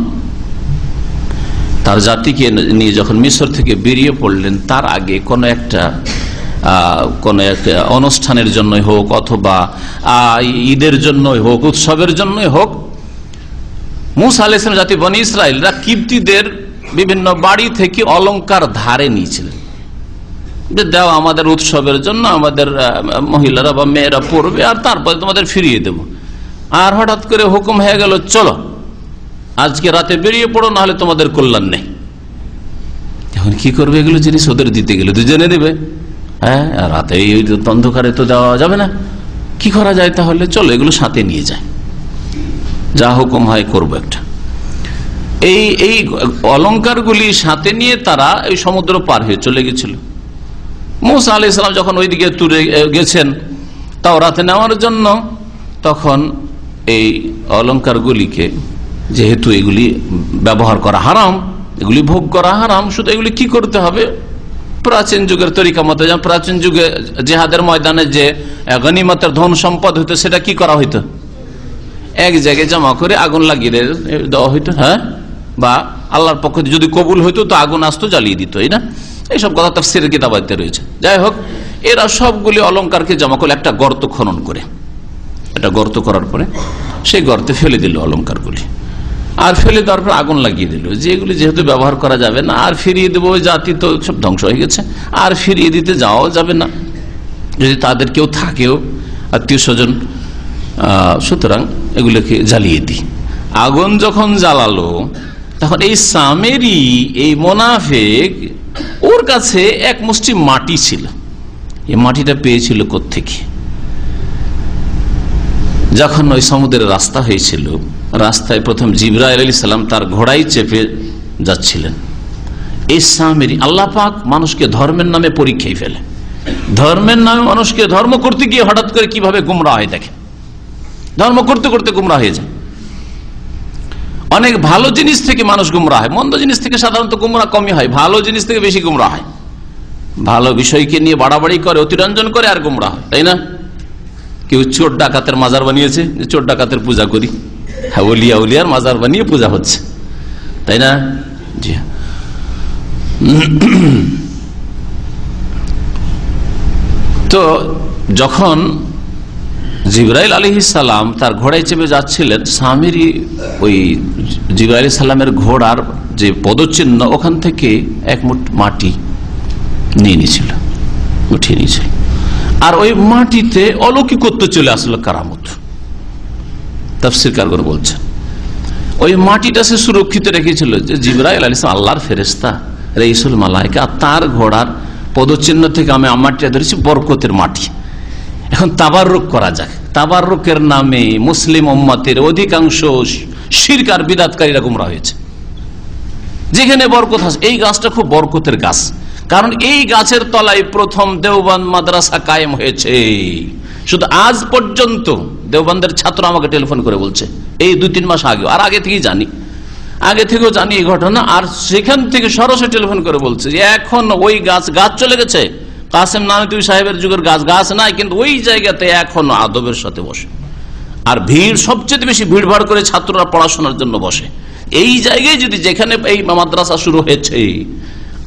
তার জাতিকে নিয়ে যখন মিশর থেকে বেরিয়ে পড়লেন, তার আগে কোনো একটা কোনো একটা অনুষ্ঠানের জন্যই হোক অথবা ঈদের জন্যই হোক, উৎসবের জন্যই হোক, মুসা আলি ইসলাম জাতি বনি ইসরায়েলরা কীর্তিদের বিভিন্ন বাড়ি থেকে অলঙ্কার ধারে নিয়েছিলেন। যে দেওয়া আমাদের উৎসবের জন্য আমাদের মহিলারা বা মেয়েরা পড়বে আর তারপরে তোমাদের ফিরিয়ে দেব। আর হঠাৎ করে হুকুম হয়ে গেল, চলো। আজকে রাতে বেরিয়ে পড়ো, নাহলে তোমাদের কল্যাণ নেই। এখন কি করবে এগুলো জিনিস? ওদের দিতে গেলে দুজনে দেবে হ্যাঁ রাতে অন্ধকারে তো যাওয়া যাবে না। কি করা যায় তাহলে? চলো, এগুলো সাথে নিয়ে যায় যা হুকুম হয়, করব একটা। এই এই অলঙ্কারগুলি সাথে নিয়ে তারা এই সমুদ্র পার হয়ে চলে গেছিল। মুসা আলি ইসলাম যখন ওইদিকে তুলে গেছেন তাও রাতে নেওয়ার জন্য, তখন এই অলঙ্কারগুলিকে যেহেতু এগুলি ব্যবহার করা হারাম, এগুলি ভোগ করা হারাম, শুধু এগুলি কি করতে হবে? প্রাচীন যুগের তরিকা মতো, যেমন প্রাচীন যুগে জেহাদের ময়দানে যে গনিমতের ধন সম্পদ হইতো, সেটা কি করা হইতো? এক জায়গায় জমা করে আগুন লাগিয়ে দেওয়া হইতো হ্যাঁ? বা আল্লাহর পক্ষ যদি কবুল হইতো, তো আগুন আসতো জ্বালিয়ে দিত, এই না? এইসব কথা তার তফসির কিতাবাতে রয়েছে। যাই হোক, এরা সবগুলি অলঙ্কারকে জমা করলে, একটা গর্ত খনন করে। একটা গর্ত করার পরে সেই গর্তে ফেলে দিল অলঙ্কারগুলি। আর ফেলে দেওয়ার পর আগুন লাগিয়ে দিল। যেগুলি যেহেতু ব্যবহার করা যাবে না, আর ফিরিয়ে দেবো, ওই জাতি তো সব ধ্বংস হয়ে গেছে। আর ফিরিয়ে দিতে যাওয়াও যাবে না। যদি তাদের কেউ থাকেও, আত্মীয় স্বজন সুতরাং এগুলোকে জ্বালিয়ে দিই। আগুন যখন জ্বালালো, তখন এই সামেরি, এই মোনাফেক, ওর কাছে এক মুষ্টি মাটি ছিল। এই মাটিটা পেয়েছিল কোথেকে যখন ওই সমুদ্রের রাস্তা হয়েছিল রাস্তায় প্রথম জিবরা আলী সাল্লাম তার ঘোড়াই চেপে যাচ্ছিলেন। এই সামেরি আল্লাহ পাক মানুষকে ধর্মের নামে পরীক্ষায় ফেলে। ধর্মের নামে মানুষকে ধর্ম করতে গিয়ে হঠাৎ করে কীভাবে গুমরা হয় দেখে ধর্ম করতে করতে গুমরা হয়ে যায়। অনেক ভালো জিনিস থেকে মানুষ গুমরা হয়, মন্দ জিনিস থেকে সাধারণত গুমরা কমই হয়, ভালো জিনিস থেকে বেশি গুমরা হয়। ভালো বিষয়কে নিয়ে বাড়াবাড়ি করে, অতিরঞ্জন করে আর গুমরা হয়, তাই না? কেউ চোর ডাকাতের মাজার বানিয়েছে চোর ডাকাতের পূজা করি। উলিয়া উলিয়ার মাজার বানিয়ে পূজা হচ্ছে। তাই না? জি। তো যখন জিব্রাইল আলী তার ঘোড়ায় চেপে যাচ্ছিলেন, স্বামীরই ওই জিব্রাইল সাল্লামের ঘোড়ার যে পদচিহ্ন, ওখান থেকে এক মুঠ মাটি নিয়ে নিয়েছিল, উঠিয়ে নিয়েছিল। আর ওই মাটিতে অলৌকিকত্ব চলে আসলো কারামত। তফসির কারগর বলছেন ওই মাটিটা সে সুরক্ষিত রেখেছিল যে জিবরাইল আলী আল্লাহর ফেরেস্তা রেইসুল মালাইকা তার ঘোড়ার পদচিহ্ন থেকে আমি আমারটা ধরেছি বরকতের মাটি। এখন তাবার তাবারুক করা যাক। তাবার তাবারুকের নামে মুসলিম উম্মতের অধিকাংশ শিরকার বিদাতকারীরা গুমরা হয়েছে। যেখানে বরকত আছে। এই গাছটা খুব বরকতের গাছ। কারণ এই গাছের তলায় প্রথম দেওবান মাদ্রাসা কায়েম হয়েছে। শুধু আজ পর্যন্ত দেওবানদের ছাত্র আমাকে টেলিফোন করে বলছে, এই দুই তিন মাস আগে আর আগে থেকেই জানি। আগে থেকেও জানি এই ঘটনা, আর সেখান থেকে সরাসরি টেলিফোন করে বলছে যে এখন ওই গাছ গাছ চলে গেছে। কাসেম নানতুই সাহেবের যুগের গাছ গাছ নাই, কিন্তু ওই জায়গাতে এখন আদবের সাথে বসে। আর ভিড় সবচেয়ে বেশি ভিড় ভাড় করে ছাত্ররা পড়াশোনার জন্য বসে। এই জায়গায় যদি যেখানে এই মাদ্রাসা শুরু হয়েছে,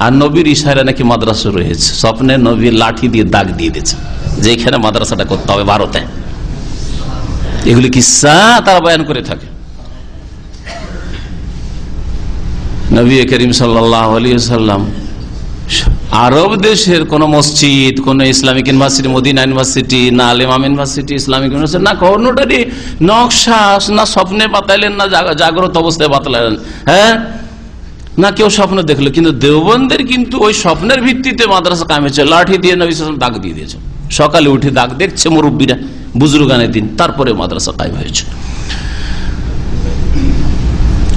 আর নবীর ইশারা নাকি মাদ্রাসা রয়েছে, স্বপ্নে নবীর লাঠি দিয়ে দাগ দিয়ে দিয়েছে। যে এখানে মাদ্রাসাটা করতে হবে ভারতে। এগুলি কিসা তারা বয়ান করে থাকে। নবী করিম সাল্লাম আরব দেশের কোন মসজিদ, কোন ইসলামিক ইউনিভার্সিটি, মদিনা ইউনিভার্সিটি, না আলিমাম ইউনিভার্সিটি, ইসলামিক ইউনিভার্সিটি, না কোনোটারই নকশা, না স্বপ্নে বাতাইলেন, না জাগ্রত অবস্থায় বাতালেন হ্যাঁ? না কেউ স্বপ্ন দেখল, কিন্তু দেওবন্দের কিন্তু ওই স্বপ্নের ভিত্তিতে মাদ্রাসা কামে লাঠি দিয়ে নবী দাগ দিয়ে দিয়েছে। সকালে উঠে দাগ দেখছে মুরব্বীরা, বুজরুগানের দিন, তারপরে মাদ্রাসা কায়েম হয়েছে।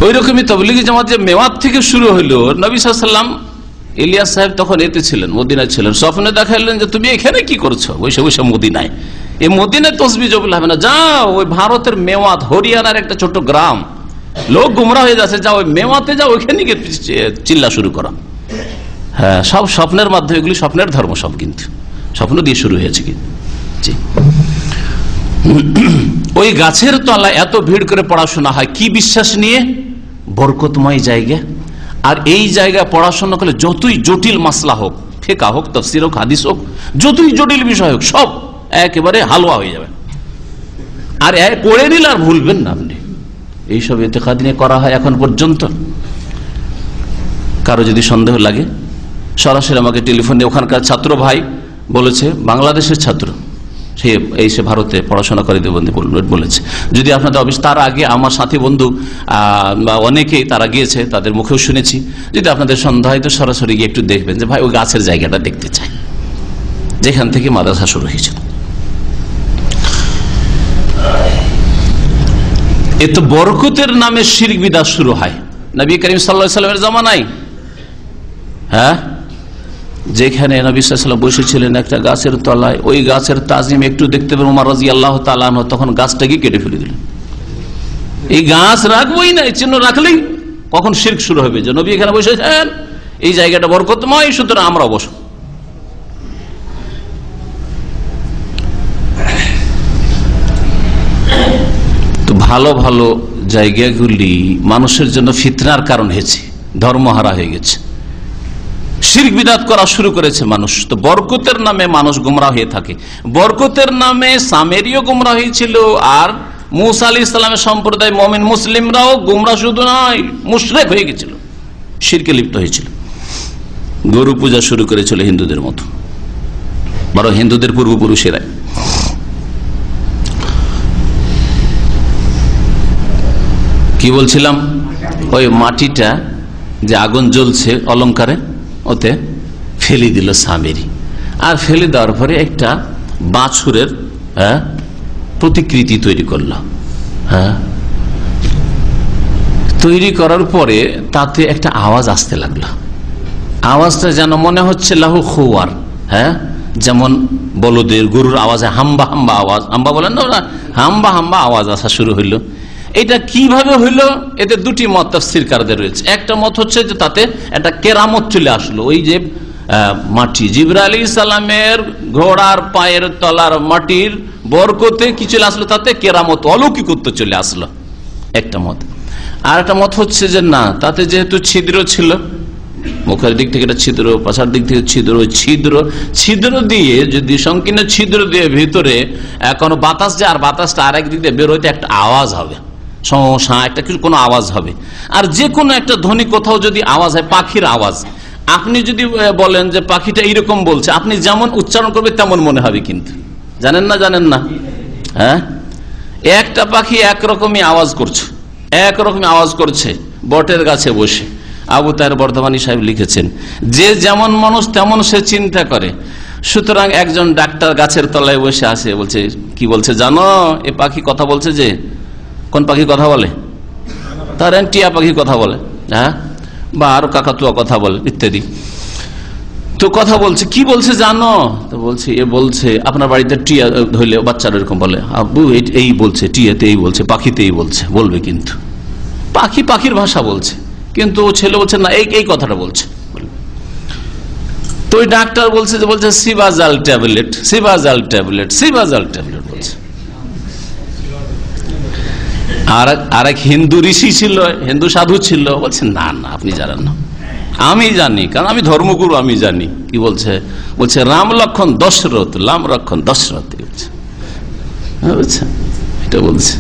ওই রকমই তবলিগি জামাত যে মেওয়াত থেকে শুরু হলো, নবী সাল্লাম ইলিয়াস সাহেব তখন এতে ছিলেন, মদিনায় ছিলেন। স্বপ্নে দেখাইলেন যে তুমি এখানে কি করছ? বসে বসে মদিনায়। এই মদিনায় তসবি জবিল হবে না, যাও, ওই ভারতের মেওয়াত হরিয়ানার একটা ছোট গ্রাম। লোক গুমরা হয়ে যাচ্ছে যা ওই মেওয়াতে যাও, ওইখানে গিয়ে চিল্লা শুরু করা। হ্যাঁ সব স্বপ্নের মাধ্যমে, এগুলি স্বপ্নের ধর্ম সব কিন্তু। স্বপ্ন দিয়ে শুরু হয়েছে কি জি। ওই গাছের তলা এত ভিড় করে পড়াশোনা হয়, কি বিশ্বাস নিয়ে? বরকতময় জায়গা। আর এই জায়গায় পড়াশোনা করলে যতই জটিল মাসলা হোক, ফেকা হোক, তফসির হোক, হাদিস হোক, যতই জটিল বিষয় হোক, সব একেবারে হালুয়া হয়ে যাবে। আর পড়ে নিলে আর ভুলবেন না আপনি। এইসব এতেকাদ নিয়ে করা হয় এখন পর্যন্ত। কারও যদি সন্দেহ লাগে, সরাসরি আমাকে টেলিফোনে ওখানকার ছাত্র ভাই বলেছে, বাংলাদেশের ছাত্র, সে এই সে ভারতে পড়াশোনা করে দেবেন বলেছে। যদি আপনাদের অফিস, তার আগে আমার সাথী বন্ধু বা অনেকেই তারা গিয়েছে, তাদের মুখেও শুনেছি। যদি আপনাদের সন্ধ্যা তো সরাসরি গিয়ে একটু দেখবেন যে, ভাই, ওই গাছের জায়গাটা দেখতে চাই। যেখান থেকে মাদ্রাসা শুরু হয়েছিল। এ তো বরকতের নামে শিরক বিদাত শুরু হয়। নবী করিম সাল্লা সাল্লামের জামানায়। হ্যাঁ? যেখানে নবী বসেছিলেন একটা গাছের তলায়, ওই গাছের তাজিম একটু দেখতে পেলেন উমার রাজি আল্লাহ তালান তখন গাছটাকে কেটে ফেলে দিলেন। এই গাছ রাখবোই না চিহ্ন রাখলেই কখন শির্ক শুরু হবে? যে নবী এখানে বসেছেন এই জায়গাটা বরকতময়, সুতরাং আমরা বসব। তো ভালো ভালো জায়গাগুলি মানুষের জন্য ফিতনার কারণ হয়েছে, ধর্মহারা হয়ে গেছে। শির বিদাত করা শুরু করেছে মানুষ। তো বরকতের নামে মানুষ গুমরা হয়ে থাকে। বরকতের নামে সামেরিও গুমরা হয়েছিল আর মুসা আলি ইসলামের সম্প্রদায় মমিন মুসলিমরাও গুমরা শুধু নয়, মুশরেক হয়ে গেছিল, শিরকে লিপ্ত হয়েছিল। গরু পূজা শুরু করেছিল হিন্দুদের মতো। বড় হিন্দুদের পূর্বপুরুষেরাই। কি বলছিলাম? ওই মাটিটা যে আগুন জ্বলছে অলঙ্কারে ওতে ফেলে দিল সামেরি আর ফেলে দেওয়ার পরে একটা বাছুরের হ্যাঁ, প্রতিকৃতি তৈরি করল হ্যাঁ। তৈরি করার পরে তাতে একটা আওয়াজ আসতে লাগল। আওয়াজটা যেন মনে হচ্ছে লাহু খোয়ার হ্যাঁ। যেমন বলদের গরুর আওয়াজে হাম্বা হাম্বা আওয়াজ হাম্বা বলেন না? হাম্বা হাম্বা আওয়াজ আসা শুরু হইল। এটা কীভাবে হইল? এতে দুটি মত তফসিরকারদের রয়েছে। একটা মত হচ্ছে যে তাতে একটা কেরামত চলে আসলো। ওই যে মাটি। জিবরা আলী সালামের ঘোড়ার পায়ের তলার মাটির বরকতে কি চলে আসলো? তাতে কেরামত অলৌকিকত্ব চলে আসলো। একটা মত। আর একটা মত হচ্ছে যে না, তাতে যেহেতু ছিদ্র ছিল, মুখের দিক থেকে একটা ছিদ্র, পাশার দিক থেকে ছিদ্র ছিদ্র ছিদ্র দিয়ে যদি সংকীর্ণ ছিদ্র দিয়ে ভিতরে কোনো বাতাস যায়, আর বাতাসটা আরেক দিক দিয়ে বেরোতে একটা আওয়াজ হবে। সমস্যা একটা কিছু, কোনো আওয়াজ হবে। আর যে কোনো একটা ধ্বনি কোথাও যদি আওয়াজ হয়, পাখির আওয়াজ। আপনি যদি বলেন যে পাখিটা এইরকম বলছে, আপনি যেমন উচ্চারণ করবে, তেমন মনে হবে কিন্তু। জানেন না জানেন না? হ্যাঁ? একটা পাখি একরকমই আওয়াজ করছে, একরকমই আওয়াজ করছে, বটের গাছে বসে। আবু তার বর্ধমানী সাহেব লিখেছেন, যে যেমন মানুষ, তেমন সে চিন্তা করে। সুতরাং একজন ডাক্তার গাছের তলায় বসে আসে, বলছে, কি বলছে জানো? এ পাখি কথা বলছে যে কোন পাখি কথা বলে? তার টিয়া পাখি কথা বলে হ্যাঁ? বা আরও কাকাতুয়া কথা বলে, ইত্যাদি। তো কথা বলছে, কি বলছে জানো? তো বলছে, এ বলছে, আপনার বাড়িতে টিয়া ধরলে বাচ্চারা এরকম বলে, আব্বু, এই- বলছে টিয়াতে এই বলছে পাখিতে এই বলছে, বলবে কিন্তু। পাখি পাখির ভাষা বলছে, কিন্তু ও ছেলে বলছে, না, এই এই কথাটা বলছে। তো ওই ডাক্তার বলছে যে, বলছে, সিবাজাল ট্যাবলেট সিবাজাল ট্যাবলেট সিবাজাল ট্যাবলেট, বলছে। আর এক- হিন্দু ঋষি ছিল হিন্দু সাধু ছিল বলছে না না আপনি জানেন না। আমি জানি কারণ আমি ধর্মগুরু আমি জানি। কি বলছে? বলছে রাম লক্ষণ দশরথ রাম লক্ষণ দশরথ। বলছে? হ্যাঁ, বুঝছেন? এটা বলছে।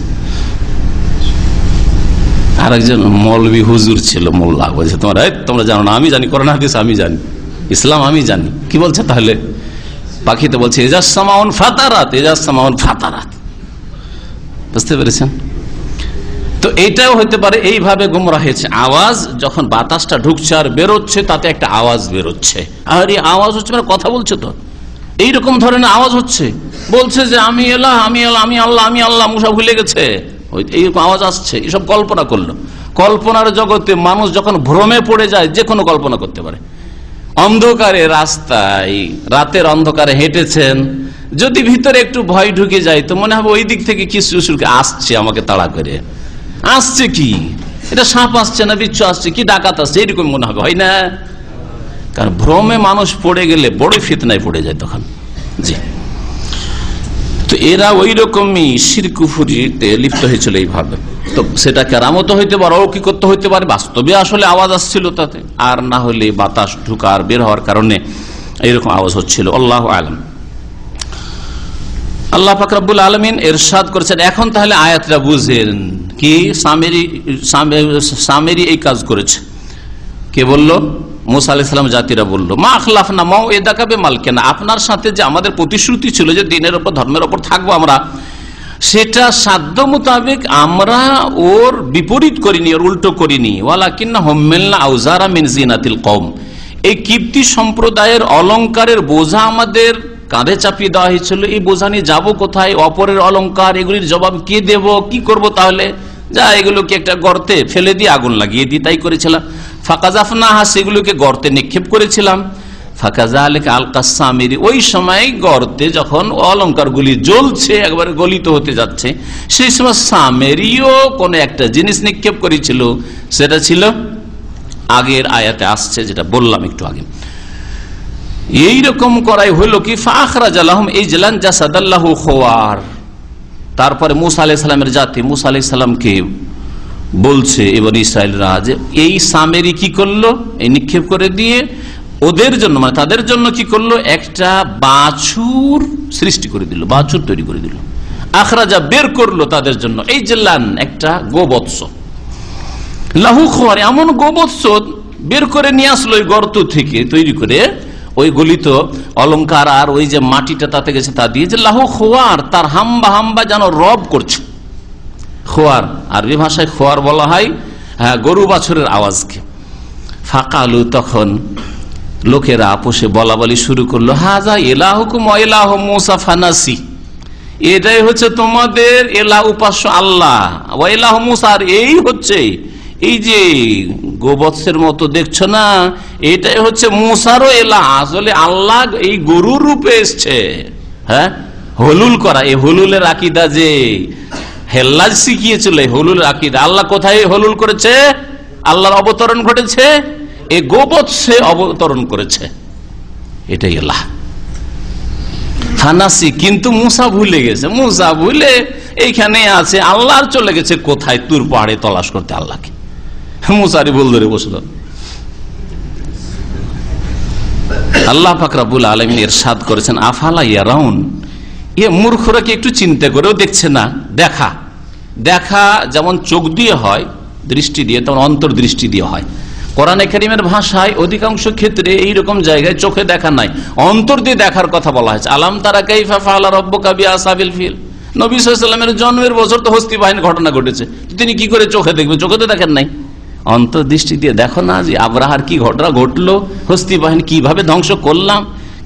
আর একজন মৌলবী হুজুর ছিল মোল্লা বলছে তোমরা তোমরা জানো না আমি জানি করোনা হাদিস আমি জানি ইসলাম আমি জানি। কি বলছে তাহলে? পাখিতে বলছে এজাজ সামাউন ফাতারাত এজাজ সামাউন ফাতারাত। বুঝতে পেরেছেন? তো এইটাও হতে পারে, এইভাবে গুমরা হয়েছে। আওয়াজ যখন বাতাসটা ঢুকছে আর বেরোচ্ছে, তাতে একটা আওয়াজ বেরোচ্ছে। আর এই আওয়াজ হচ্ছে মানে কথা বলছে তো? এইরকম ধরনের আওয়াজ হচ্ছে। বলছে যে, আমি এলাহ আমি এলাহ আমি আল্লাহ আমি আল্লাহ, মুসা ভুলে গেছে। এইরকম আওয়াজ আসছে এইসব কল্পনা করল। কল্পনার জগতে মানুষ যখন ভ্রমে পড়ে যায়, যে কোনো কল্পনা করতে পারে। অন্ধকারে রাস্তায়, রাতের অন্ধকারে হেঁটেছেন। যদি ভিতরে একটু ভয় ঢুকে যায়, তো মনে হবে ওই দিক থেকে কি শুশুরকে আসছে আমাকে তাড়া করে। আসছে কি? এটা সাপ আসছে না, বিচ্ছু আসছে, কি ডাকাত আসছে এরকম মনে হবে, হয় না? কারণ ভ্রমে মানুষ পড়ে গেলে বড় ফিতনায় পড়ে যায় তখন। জি। তো এরা ওই রকমই শিরকুফুরিতে লিপ্ত হয়েছিল এইভাবে। তো সেটা কেরামত হইতে পারে ও কি করতে হইতে পারে, বাস্তবে আসলে আওয়াজ আসছিল তাতে। আর না হলে বাতাস, ঢুকার, বের হওয়ার কারণে এইরকম আওয়াজ হচ্ছিল, আল্লাহ আলম। আল্লাহ ফাকরাবুল আলমিন এরশাদ করেছেন, এখন তাহলে আয়াতটা বুঝেন। কি? সামেরি সামে- সামেরি এই কাজ করেছে। কে বলল? মুসা আলাইসালাম জাতিরা বলল, মা আখলাফ না মাও এ দেখাবে মালকে না আপনার সাথে যে আমাদের প্রতিশ্রুতি ছিল যে দিনের ওপর, ধর্মের ওপর থাকব আমরা, সেটা সাধ্য মোতাবেক আমরা ওর বিপরীত করিনি, ওর উল্টো করিনি। ওয়ালা কিন্না হোম্মেলনা আউজারা মিন জিনাতিল কম এই কীর্তি সম্প্রদায়ের অলংকারের বোঝা আমাদের কাঁধে চাপিয়ে দেওয়া হয়েছিল, এই বোঝা নিয়ে যাব কোথায়? অপরের অলংকার, এগুলির জবাব কে দেব? কি করব তাহলে? যা, এগুলোকে একটা গর্তে ফেলে দিয়ে আগুন লাগিয়ে দিই। তাই করেছিলাম। ফাঁকাজাফনা হা সেগুলোকে গর্তে নিক্ষেপ করেছিলাম। ফাঁকাজা আলেক আল কাসামিরি ওই সময় গর্তে যখন অলঙ্কারগুলি জ্বলছে, একবারে গলিত হতে যাচ্ছে, সেই সময় সামেরিও কোন একটা জিনিস নিক্ষেপ করেছিল। সেটা ছিল আগের আয়াতে আসছে, যেটা বললাম একটু আগে। এইরকম করাই হইল কি? খোয়ার। তারপরে মুসা জাতি। মুসা সালামকে বলছে এবার ইসরায়েলরা যে এই সামেরি কি করল? এই নিক্ষেপ করে দিয়ে ওদের জন্য মানে তাদের জন্য কি করল? একটা বাছুর সৃষ্টি করে দিল, বাছুর তৈরি করে দিল। আখরাজা বের করল তাদের জন্য। এই যে লান একটা গোবৎস। লাহু খোয়ার, এমন গোবৎস বের করে নিয়ে আসলো ওই গর্ত থেকে, তৈরি করে ওই গলিত অলংকার আর ওই যে মাটিটা তাতে গেছে তা দিয়ে যে লাহু খোয়ার, তার হাম্বা হাম্বা যেন রব করছে। খোয়ার, আরবি ভাষায় খোয়ার বলা হয় হ্যাঁ গরু বাছরের আওয়াজকে। ফাঁকা আলু তখন লোকেরা আপোষে বলা বলি শুরু করল, হাজা এলাহুকুম ফানাসি। এটাই হচ্ছে তোমাদের এলা উপাস্য আল্লাহ। এলাহ মুসার এই হচ্ছে এই যে গোবৎসের মতো দেখছ না, এটাই হচ্ছে মুসারও এলা আসলে আল্লাহ এই গরুর রূপে এসছে। হ্যাঁ? হলুল করা, এই হলুলের আকিদা যে হেল্লাজ শিখিয়েছিল, এই হলুলের আকিদা। আল্লাহ কোথায় হলুল করেছে? আল্লাহর অবতরণ ঘটেছে, এ গোবৎসে অবতরণ করেছে। এটাই এলাহ ফানাসি, কিন্তু মুসা ভুলে গেছে, মুসা ভুলে এইখানে আছে আল্লাহর চলে গেছে কোথায়? তুর পাহাড়ে তলাশ করতে আল্লাহকে। মুসারি ভুল ধরে বসল। আল্লাহ ফাকরাবুল আলমিন এর সাদ করেছেন, আফালা ইয়ারাউন? ইয়ে মূর্খরা কি একটু চিন্তা করেও দেখছে না? দেখা। দেখা যেমন চোখ দিয়ে হয়, দৃষ্টি দিয়ে, তেমন অন্তর্দৃষ্টি দিয়ে হয়। কোরআন করিমের ভাষায় অধিকাংশ ক্ষেত্রে এইরকম জায়গায় চোখে দেখা নাই। অন্তর দিয়ে দেখার কথা বলা হয়েছে। আলাম তারা কাইফা ফালা রব্ব কাবি আসাবিল ফিল? নবী সাল্লামের জন্মের বছর তো হস্তি বাহিনীর ঘটনা ঘটেছে। তিনি কি করে চোখে দেখবেন? চোখে তো দেখেন নাই। অন্তর্দৃষ্টি দিয়ে দেখো না যে আবরাহার কি ঘটনা ঘটলো? হস্তি বাহিনী কীভাবে ধ্বংস করলাম?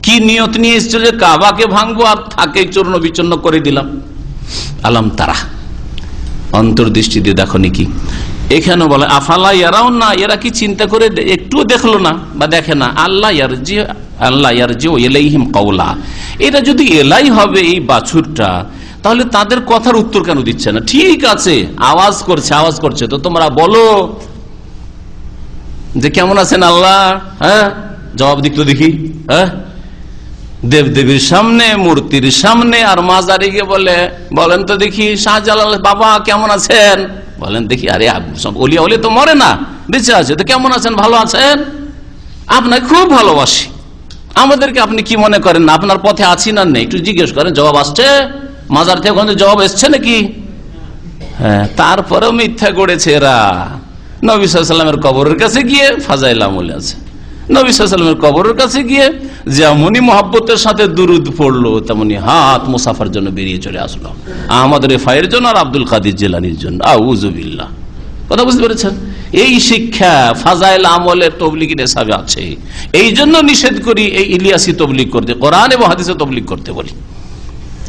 কি নিয়ত নিয়ে এসেছিল যে কাবাকে ভাঙবো আর থাকে চূর্ণ বিচ্ছন্ন করে দিলাম? আলাম তারা। অন্তর্দৃষ্টি দিয়ে দেখো নাকি। এখানে বলে, আফালা ইয়ারাও না, এরা কি চিন্তা করে একটুও দেখল না বা দেখে না? আল্লাহ ইয়ারজি আল্লাহ ইয়ারজি এলাইহিম কৌলা এটা যদি এলাই হবে এই বাছুরটা, তাহলে তাদের কথার উত্তর কেন দিচ্ছে না? ঠিক আছে, আওয়াজ করছে আওয়াজ করছে, তো তোমরা বলো। যে কেমন আছেন আল্লাহ? হ্যাঁ? জবাব দিক তো দেখি। হ্যাঁ? দেবদেবীর সামনে, মূর্তির সামনে, আর মাজারে গিয়ে বলে, বলেন তো দেখি, শাহজালাল বাবা কেমন আছেন? বলেন দেখি, আরে সব অলিয়া হলে তো মরে না, বেঁচে আছে, তো কেমন আছেন, ভালো আছেন? আপনাকে খুব ভালোবাসি। আমাদেরকে আপনি কি মনে করেন? আপনার পথে আছি না নেই? একটু জিজ্ঞেস করেন, জবাব আসছে? মাজার থেকে জবাব এসছে নাকি? হ্যাঁ তারপরেও মিথ্যা গড়েছে এরা। নবী সাল্লামের কবরের কাছে গিয়ে ফাজাইল আমলে আছে। নবী সাল্লামের কবরের কাছে গিয়ে যেমনই মহাব্বতের সাথে দুরুদ পড়ল তেমনি হাত মুসাফার জন্য বেরিয়ে চলে আসলো। আমাদের ফাইয়ের জন্য আর আব্দুল কাদির জেলানির জন্য। আউজুবিল্লাহ কথা বুঝতে পেরেছেন? এই শিক্ষা, ফাজাইল আমলের তবলিগের হিসাবে আছে। এই জন্য নিষেধ করি এই ইলিয়াসি তবলিগ করতে, কোরআন এবং হাদিসে তবলিগ করতে বলি।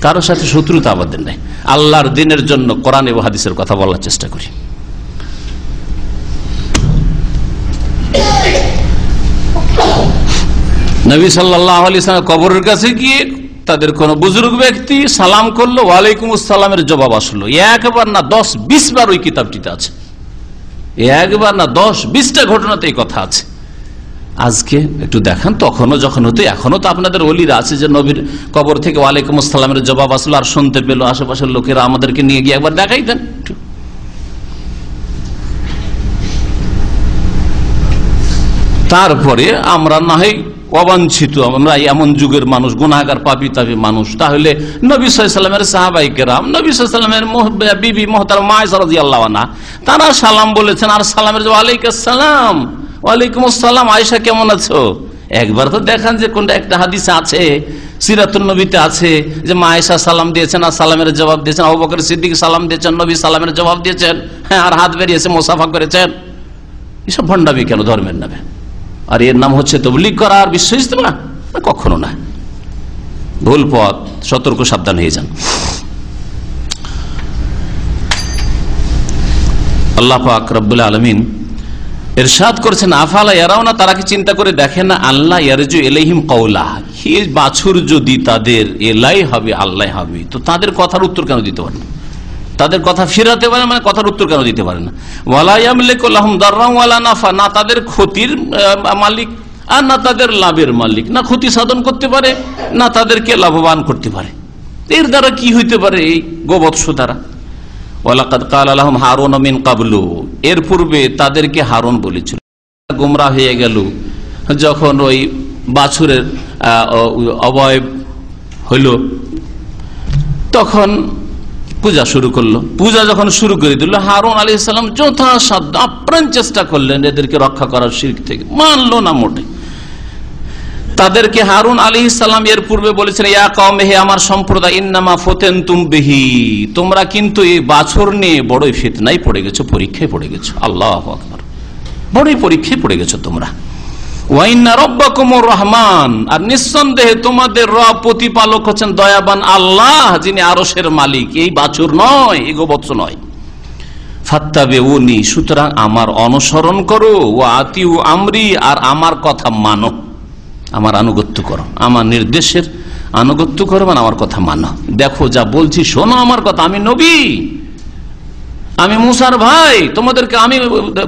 কারোর সাথে শত্রুতা আমাদের নেই। আল্লাহর দিনের জন্য কোরআন এবং হাদিসের কথা বলার চেষ্টা করি। নবী সাল্লাহ আলি কবরের কাছে গিয়ে তাদের কোন বুজুর্গ ব্যক্তি সালাম করল ওয়ালাইকুম আসসালামের জবাব আসলো। একবার না দশ, বিশ বার ওই কিতাবটিতে আছে। একবার না দশ, বিশটা ঘটনাতে এই কথা আছে। আজকে একটু দেখান, তখনও যখন হতো এখনও তো আপনাদের অলিরা আছে যে নবীর কবর থেকে ওয়ালাইকুম আসসালামের জবাব আসলো আর শুনতে পেল আশেপাশের লোকেরা আমাদেরকে নিয়ে গিয়ে একবার দেখাই দেন তারপরে আমরা না হয় অবাঞ্ছিত, আমরা এমন যুগের মানুষ গুনাগার পাপি তাপি মানুষ। তাহলে নবী সাল্লামের সাহাবাই কেরাম নবী সাল্লামের বিবি মোহতার মায়সারাজি আল্লাহ তারা সালাম বলেছেন, আর সালামের আলাইকালাম ওয়ালাইকুম আসসালাম আয়সা কেমন আছো? একবার তো দেখান যে কোনটা একটা হাদিস আছে সিরাতুল নবীতে আছে, যে মা আয়সা সালাম দিয়েছেন, আর সালামের জবাব দিয়েছেন, আবু বকর সিদ্দিক সালাম দিয়েছেন, নবী সালামের জবাব দিয়েছেন হ্যাঁ আর হাত বেরিয়েছে, মোসাফা করেছেন। এসব ভণ্ডামি কেন ধর্মের নামে? আর এর নাম হচ্ছে তবলিগ করা আর বিশ্ব না? কখনো না। ভুল পথ, সতর্ক, সাবধান হয়ে যান। আল্লাহ পাক রব্বুল আলমিন এরশাদ করছেন, আফালা এরাও না তারা কি চিন্তা করে দেখে না আল্লাহ ইয়ারজু এলাইহিম কৌলা হে বাছুর যদি তাদের এলাই হবে আল্লাহ হবে, তো তাদের কথার উত্তর কেন দিতে পারে না তাদের কথা ফিরাতে পারে মানে কথার উত্তর কেন দিতে পারে না? ওয়ালা নাফা, না তাদের ক্ষতির মালিক আর না তাদের লাভের মালিক। না ক্ষতি সাধন করতে পারে, না তাদেরকে লাভবান করতে পারে। এর দ্বারা কি হইতে পারে এই গোবৎস দ্বারা? ওয়ালাকাদ কাল আলহম হারুন মিন কাবলু। এর পূর্বে তাদেরকে হারুন বলেছিল। গুমরা হয়ে গেল। যখন ওই বাছুরের অবয়ব হইল, তখন পূজা শুরু করল। পূজা যখন শুরু করে দিল, হারুন আলী ইসলাম যথাসাধ্য আপ্রাণ চেষ্টা করলেন এদেরকে রক্ষা করার শির্ক থেকে। মানলো না মোটে। তাদেরকে হারুন আলী ইসলাম এর পূর্বে বলেছেন, ইয়া কম আমার সম্প্রদায়, ইন্নামা ফতেন তুম বেহি। তোমরা কিন্তু এই বাছর নিয়ে বড়ই ফিতনাই পড়ে গেছো, পরীক্ষায় পড়ে গেছো। আল্লাহ বড়ই পরীক্ষায় পড়ে গেছো তোমরা। রহমান। আর নিঃসন্দেহে তোমাদের রব প্রতিপালক হচ্ছেন দয়াবান আল্লাহ, যিনি আরশের মালিক। এই বাছুর নয় গোবৎস নয়। ফাত্তাবে উনি সুতরাং আমার অনুসরণ করো ও ও আমরি, আর আমার কথা মানো। আমার আনুগত্য করো। আমার নির্দেশের আনুগত্য করো মানে আমার কথা মানো। দেখো, যা বলছি শোনো আমার কথা। আমি নবী, আমি মুসার ভাই, তোমাদেরকে আমি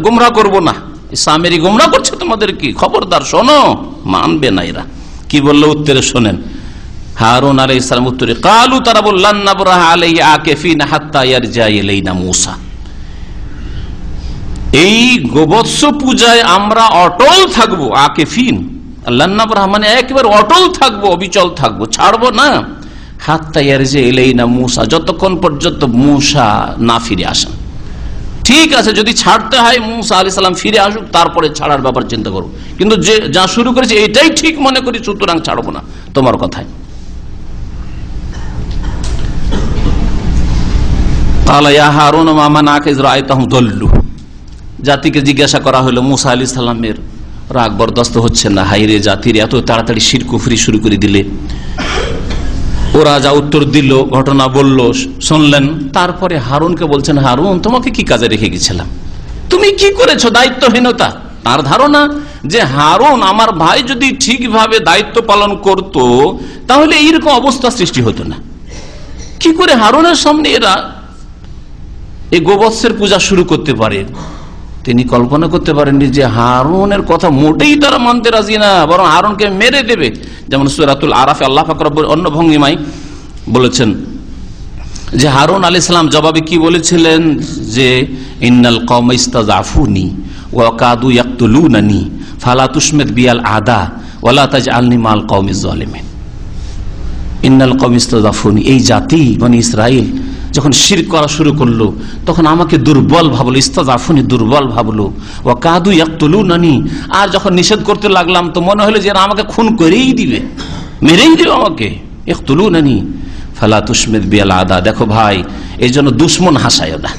গুমরা করব না। সামেরি গুমরা করছে তোমাদের কি খবরদার শোনো, মানবে না এরা। কি বলল উত্তরে শোনেন। হারুন আলাই ইসলাম উত্তরে, কালু তারা বললান এই গোবৎস পূজায় আমরা অটল থাকব, আকেফিন। আল্লাহ মানে একেবারে অটল থাকব, অবিচল থাকব, ছাড়বো না। হাত্তা যে এলেই না মূসা, যতক্ষণ পর্যন্ত মূসা না ফিরে আসেন। ঠিক আছে, যদি ছাড়তে হয়, মুসা আলি সাল্লাম ফিরে আসুক, তারপরে ছাড়ার ব্যাপার চিন্তা করব কিন্তু যে, যা শুরু করেছে এটাই ঠিক মনে করি, সুতরাং ছাড়বো না। তোমার কথায় জাতিকে জিজ্ঞাসা করা হলো, মুসা আলি সাল্লামের রাগ বরদাস্ত হচ্ছে না। হাইরে জাতির এত তাড়াতাড়ি শির কুফরি শুরু করে দিলে। ওরা যা উত্তর দিল, ঘটনা বলল, শুনলেন। তারপরে হারুনকে বলছেন, হারুন, তোমাকে কি কাজে রেখে গেছিলাম? তুমি কি করেছ দায়িত্বহীনতা? তার ধারণা যে হারুন আমার ভাই যদি ঠিকভাবে দায়িত্ব পালন করত, তাহলে এইরকম অবস্থা সৃষ্টি হতো না। কি করে হারুনের সামনে এরা এই গোবৎসের পূজা শুরু করতে পারে? তিনি কল্পনা করতে পারেননি যে হারুনের কথা মোটেই তারা মানতে রাজি না, বরং হারুনকে মেরে দেবে। যেমন সুরাতুল আরাফে, আল্লাহ ফাকর অন্য ভঙ্গিমাই বলেছেন যে হারুন আলী ইসলাম জবাবে কি বলেছিলেন যে, ইন্নাল কম ইস্তাজাফুনি ও কাদু ইয়াক্তুলুনানি, ফালা তুসমেদ বিয়াল আদা ওয়ালা তাজ আলনি মাল কম ইজালিমিন ইন্নাল কম ইস্তাজাফুনি এই জাতি মানে ইসরায়েল যখন শির করা শুরু করল, তখন আমাকে দুর্বল ভাবলো, ইস্তাজাফুনি দুর্বল ভাবলো। ও কাদু ইয়াক্তুলু নানি আর যখন নিষেধ করতে লাগলাম, তো মনে হলো যে আমাকে খুন করেই দিবে, মেরেই দিবে আমাকে। ইকতুলু নানি ফালা তুসমেদ বিয়াল আদা, দেখো ভাই, এই জন্য দুশ্মন হাসায় না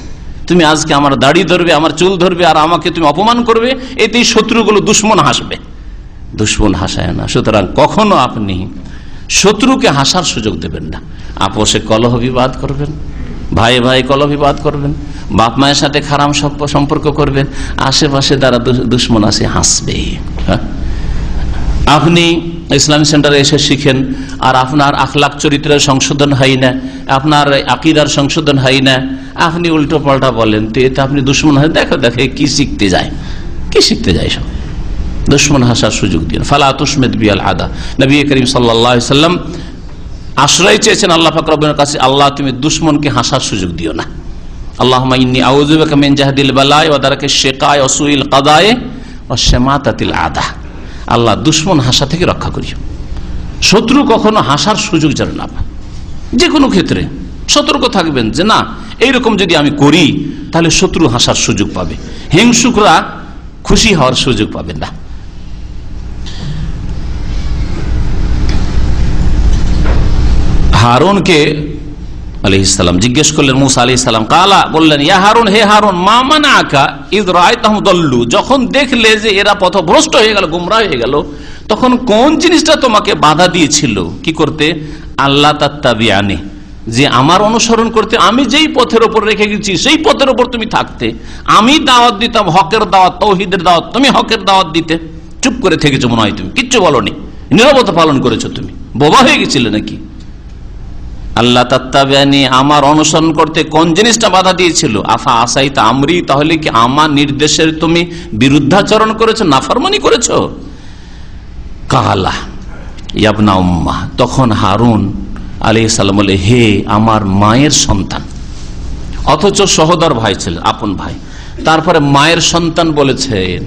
তুমি আজকে আমার দাড়ি ধরবে, আমার চুল ধরবে, আর আমাকে তুমি অপমান করবে, এতেই শত্রুগুলো দুশ্মন হাসবে। দুশ্মন হাসায় না, সুতরাং কখনো আপনি শত্রুকে হাসার সুযোগ দেবেন না। আপোষে কলহ বিবাদ করবেন ভাই ভাই কলহ বিবাদ করবেন, বাপ মায়ের সাথে খারাপ সম্পর্ক করবেন, আশেপাশে দ্বারা দুশ্মন আসে হাসবে। হ্যাঁ? আপনি ইসলামিক সেন্টারে এসে শিখেন, আর আপনার আখলাখ চরিত্রের সংশোধন হয় না, আপনার আকিদার সংশোধন হয় না, আপনি উল্টো পাল্টা বলেন, তো এতে আপনি দুশ্মন হয়। দেখো, দেখে কি শিখতে যায়? কি শিখতে যায় সব? দুশ্মন হাসার সুযোগ দিন। ফালা তুসমেদ বিয়াল আদা। নবী করিম সাল্লাম আশ্রয় চেয়েছেন আল্লাহ ফাকরের কাছে, আল্লাহ তুমি দুশ্মনকে হাসার সুযোগ দিও না। আল্লাহ জাহাদিল বালায় ওদারকে শেকায় অসুইল কাদায় ও শ্যামাতাতিল আদা। আল্লাহ দুশ্মন হাসা থেকে রক্ষা করিও। শত্রু কখনো হাসার সুযোগ যেন না পায়। যে কোনো ক্ষেত্রে সতর্ক থাকবেন যে না, এইরকম যদি আমি করি, তাহলে শত্রু হাসার সুযোগ পাবে। হিংসুকরা খুশি হওয়ার সুযোগ পাবেন না। হারুনকে আলহিসাম জিজ্ঞেস করলেন, মুসা আলি কালা, বললেন, ইয়া হারুন, হে হারুন, মা মানা আঁকা ঈদ রায় দল্লু? যখন দেখলে যে এরা পথভ্রষ্ট হয়ে গেল, গুমরা হয়ে গেল, তখন কোন জিনিসটা তোমাকে বাধা দিয়েছিল? কি করতে? আল্লাহ তাত্তাবিয়ানে যে আমার অনুসরণ করতে আমি যেই পথের ওপর রেখে গেছি, সেই পথের ওপর তুমি থাকতে। আমি দাওয়াত দিতাম হকের দাওয়াত, তৌহিদের দাওয়াত, তুমি হকের দাওয়াত দিতে। চুপ করে থেকেছো মনে হয় তুমি, কিচ্ছু বলনি, নিরবতা পালন করেছ তুমি। বোবা হয়ে গেছিলে নাকি? আল্লাহ তাত্তাবানি আমার অনুসরণ করতে কোন জিনিসটা বাধা দিয়েছিল? আফা আসাইতা আমরি, তাহলে কি আমার নির্দেশের তুমি বিরুদ্ধাচরণ করেছ, নাফরমানি করেছ? কালা, ইয়াবনা উম্মা তখন হারুন আলি সাল্লাম বলে, হে আমার মায়ের সন্তান। অথচ সহদর ভাই ছিল, আপন ভাই। তারপরে মায়ের সন্তান বলেছেন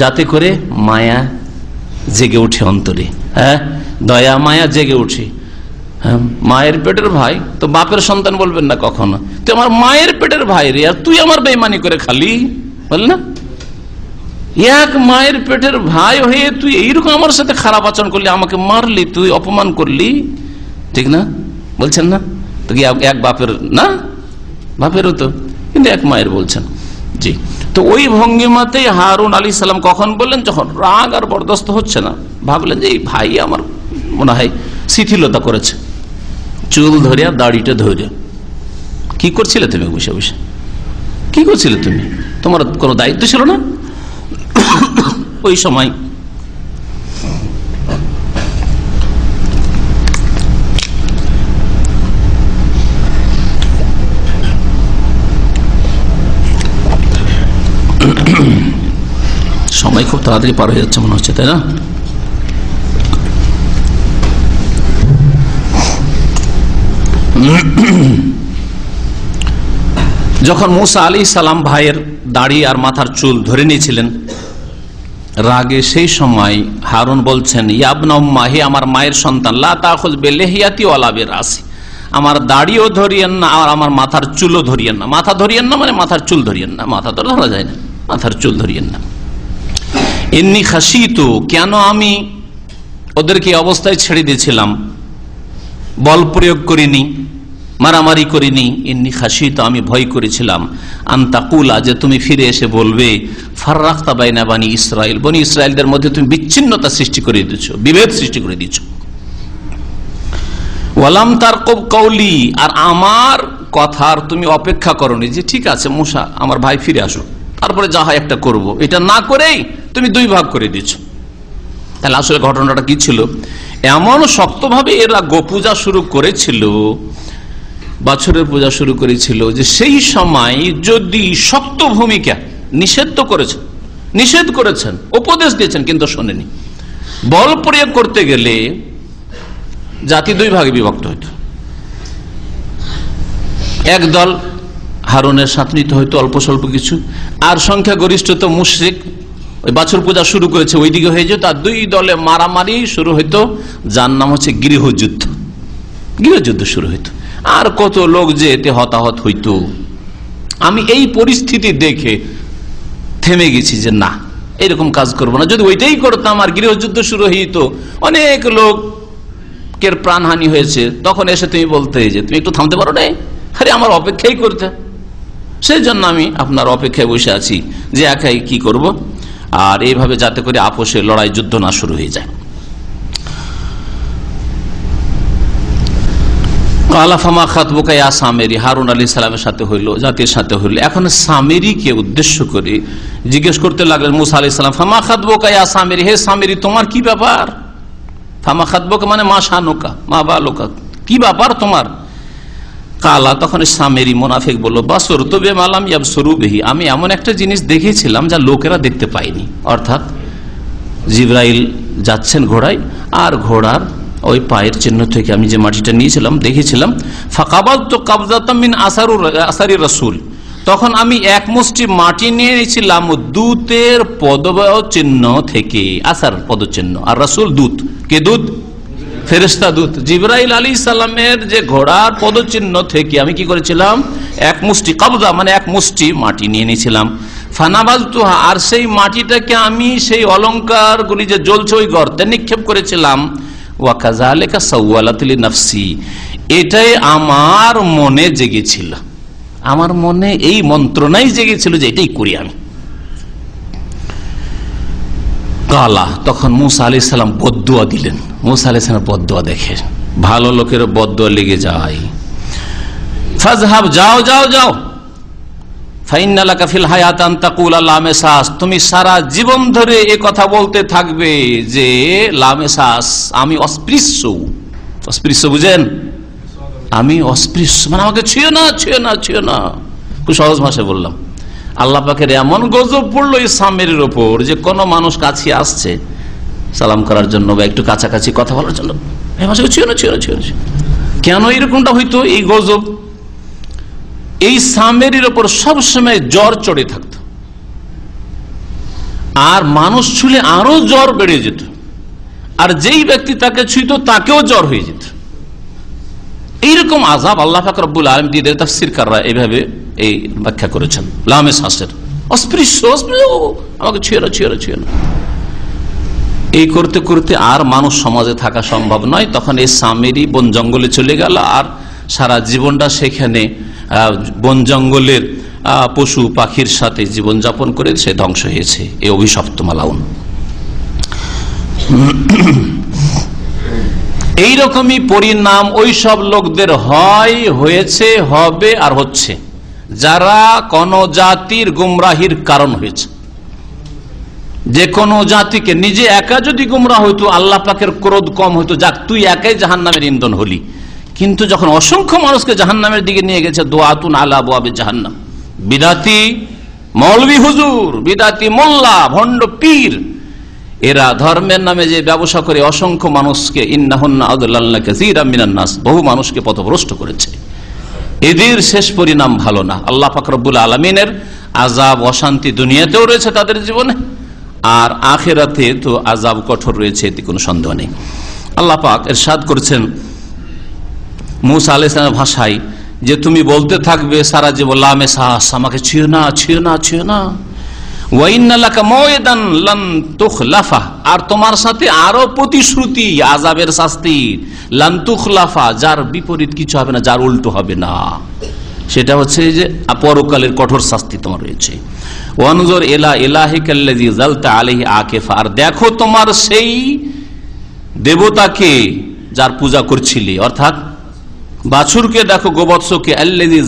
যাতে করে মায়া জেগে উঠে অন্তরে। হ্যাঁ দয়া মায়া জেগে উঠে মায়ের পেটের ভাই? তো বাপের সন্তান বলবেন না কখনো। তুই আমার মায়ের পেটের ভাই রে, আর তুই আমার বেইমানি করে খালি? বল না। এক মায়ের পেটের ভাই হয়ে তুই এইরকম আমার সাথে খারাপ আচরণ করলি, আমাকে মারলি, তুই অপমান করলি? ঠিক না? বলছেন না? তো কি এক বাপের, না? বাপেরও তো, কিন্তু এক মায়ের বলছেন। জি। তো ওই ভঙ্গিমাতেই হারুন আলী সালাম কখন বললেন? যখন রাগ আর বরদস্ত হচ্ছে না, ভাবলেন যে এই ভাই আমার মনে হয় শিথিলতা করেছে। চুল ধরিয়া দাড়িটা ধরে কি করছিলে তুমি বসে বসে? কি করছিলে তুমি? তোমার কোনো দায়িত্ব ছিল না? ওই সময় সময় খুব তাড়াতাড়ি পার হয়ে যাচ্ছে মনে হচ্ছে, তাই না? যখন মুসা আলী সালাম ভাইয়ের দাড়ি আর মাথার চুল ধরে নিয়েছিলেন, রাগে সেই সময় হারুন বলছেন ইয়াবনা হে আমার মায়ের সন্তান লাখুজ আমার দাড়িও ধরিয়েন না, আর আমার মাথার চুলও ধরিয়েন না। মাথা ধরিয়েন না মানে মাথার চুল ধরিয়েন না। মাথা তো ধরা যায় না। মাথার চুল ধরিয়েন না। এমনি খাসি তো কেন আমি ওদেরকে অবস্থায় ছেড়ে দিয়েছিলাম? বল প্রয়োগ করিনি, মারামারি করিনি এমনি খাসি তো আমি ভয় করেছিলাম। আন্তাকুলা, যে তুমি ফিরে এসে বলবে, ফার্রাক্তা বাইনা বানি ইসরায়েল বনি ইসরায়েলদের মধ্যে তুমি বিচ্ছিন্নতা সৃষ্টি করে দিচ্ছ বিভেদ সৃষ্টি করে দিচ্ছ ওয়ালাম তার কৌলি আর আমার কথার তুমি অপেক্ষা করনি যে, ঠিক আছে মূষা আমার ভাই ফিরে আসো তারপরে যা হয় একটা করব। এটা না করেই তুমি দুই ভাগ করে দিচ্ছ তাহলে আসলে ঘটনাটা কি ছিল? এমন শক্তভাবে এরা গোপূজা শুরু করেছিল, বছরের পূজা শুরু করেছিল যে সেই সময় যদি শক্ত ভূমিকা নিষেধ তো করেছেন, নিষেধ করেছেন, উপদেশ দিয়েছেন কিন্তু শোনেনি। বল প্রয়োগ করতে গেলে জাতি দুই ভাগে বিভক্ত হইত। এক দল হারুনের সাথে নিতে হয়তো অল্প স্বল্প কিছু, আর সংখ্যা গরিষ্ঠ তো মুশ্রিক। ওই বাছর পূজা শুরু করেছে, ওইদিকে হয়ে যেত। আর দুই দলে মারামারি শুরু হইতো। যার নাম হচ্ছে গৃহযুদ্ধ। গৃহযুদ্ধ শুরু হইতো। আর কত লোক যে এতে হতাহত হইত। আমি এই পরিস্থিতি দেখে থেমে গেছি যে না, এরকম কাজ করব না। যদি ওইটাই করতাম আর গৃহযুদ্ধ শুরু হইত, অনেক লোকের প্রাণহানি হয়েছে। তখন এসে তুমি বলতে যে, তুমি একটু থামতে পারো না আরে, আমার অপেক্ষাই করতে। সেই জন্য আমি আপনার অপেক্ষায় বসে আছি যে একাই কি করব। আর এইভাবে যাতে করে আপোষে লড়াই যুদ্ধ না শুরু হয়ে যায়। কালাফামা খাতবুকাইয়া সামেরি, হারুন আলী সালামের সাথে হইল, জাতির সাথে হইল। এখন সামেরিকে উদ্দেশ্য করে জিজ্ঞেস করতে লাগলেন মুসা আলি সালাম, ফামা খাতবুকাইয়া সামেরি, হে সামেরি, তোমার কি ব্যাপার? ফামা খাতবুকা মানে মা শানুকা, মা বালোকা, কি ব্যাপার তোমার? কালা, তখন সামেরি মোনাফেক বলল, বাসর তবে মালাম ইয়াব সরুবেহি আমি এমন একটা জিনিস দেখেছিলাম যা লোকেরা দেখতে পায়নি। অর্থাৎ জিব্রাইল যাচ্ছেন ঘোড়ায়, আর ঘোড়ার ওই পায়ের চিহ্ন থেকে আমি যে মাটিটা নিয়েছিলাম, দেখেছিলাম ফাঁকাবাল তো কাবজাতামিন আসারুর আসারি রসুল। তখন আমি এক মুষ্টি মাটি নিয়ে নিয়েছিলাম দূতের পদ চিহ্ন থেকে, আসার পদচিহ্ন। আর রসুল দূত? কে দূত? ফেরেস্তা দূত। জিব্রাইল আলী সালামের যে ঘোড়ার পদচিহ্ন থেকে আমি কি করেছিলাম? এক মুষ্টি কবজা মানে এক মুষ্টি মাটি নিয়ে নিয়েছিলাম। ফানাবাজ তুহা আর সেই মাটিটাকে আমি সেই অলঙ্কার গুলি যে জ্বলছে ওই গর্তে নিক্ষেপ করেছিলাম। নফসি এটাই আমার মনে জেগেছিল। আমার মনে এই মন্ত্রণাই জেগেছিল যে এটাই করি আমি। কালা, তখন মুসা আলি সাল্লাম বদুয়া দিলেন। মুসা আলি সাল্লাম বদুয়া দেখে, ভালো লোকের বদুয়া লেগে যায়। ফাজহাব, যাও যাও যাও। তুমি সারা জীবন ধরে এ কথা বলতে থাকবে যে লামেসাস, আমি অস্পৃশ্য। অস্পৃশ্য বুঝেন? আমি অস্পৃশ্য মানে আমাকে ছুঁয়ে না ছুঁয়ে না ছুঁয়ে না। খুব সহজ ভাষায় বললাম। আল্লাহ পাকের এমন গজব পড়ল এই সামের ওপর যে কোনো মানুষ কাছে আসছে, সালাম করার জন্য বা একটু কাছাকাছি কথা বলার জন্য। কেন এরকমটা হইতো? এই গজব এই সামেরির ওপর সবসময় জ্বর চড়ে থাকত। আর মানুষ ছুলে আরও জ্বর বেড়ে যেত। আর যেই ব্যক্তি তাকে ছুঁত তাকেও জ্বর হয়ে যেত। এইরকম আজাব আল্লাহ ফাকরবুল আলম দিয়ে তাফসির কাররা এইভাবে এই ব্যাখ্যা করেছেন। লামে শ্বাসের অস্পৃশ্য অস্পৃশ্য আমাকে ছুঁয়ে না ছুঁয়ে ছুঁয়ে না এই করতে করতে আর মানুষ সমাজে থাকা সম্ভব নয়। তখন এই সামেরি বন জঙ্গলে চলে গেল আর সারা জীবনটা সেখানে বন জঙ্গলের পশু পাখির সাথে জীবনযাপন করে সে ধ্বংস হয়েছে। এ অভিশপ্ত মালাউন। এইরকমই পরিণাম ওই সব লোকদের হয়, হয়েছে, হবে আর হচ্ছে। যারা কোন জাতির গুমরাহির কারণ হয়েছে, যে কোনো জাতিকে নিজে একা যদি গুমরা হইতো, আল্লাহ পাকের ক্রোধ কম হইতো, যাক, তুই একাই জাহান নামের ইন্ধন হলি। কিন্তু যখন অসংখ্য মানুষকে জাহান্নামের দিকে নিয়ে গেছে, দোয়াতুন আলা বোয়াবে জাহান্নাম। বিদাতি মৌলবি হুজুর, বিদাতি মোল্লা, ভণ্ড পীর, এরা ধর্মের নামে যে ব্যবসা করে, অসংখ্য মানুষকে ইন্নাহন্নাস বহু মানুষকে পথভ্রষ্ট করেছে। এদের শেষ পরিণাম ভালো না। আল্লাহ ফাকরবুল আলমিনের আজাব অশান্তি দুনিয়াতেও রয়েছে তাদের জীবনে, আর আখেরাতে তো আজাব কঠোর রয়েছে, এতে কোনো সন্দেহ নেই। আল্লাহ পাক এর সাদ করেছেন মুসা আল ইসলামের ভাষায় যে, তুমি বলতে থাকবে সারা জীবন লামে সাহস আমাকে ছিও না ছিও না ছিও না। আর তোমার সাথে আরও প্রতিশ্রুতি আজাবের শাস্তি। লাফা যার বিপরীত কিছু হবে না, যার উল্টো হবে না। সেটা হচ্ছে যে পরকালের কঠোর শাস্তি তোমার রয়েছে। ওয়ানজর এলা এলাহিকাল্লাজি জালতা আলহি আকেফা। আর দেখো তোমার সেই দেবতাকে যার পূজা করছিলি, অর্থাৎ বাছুরকে দেখো, গোবৎসকে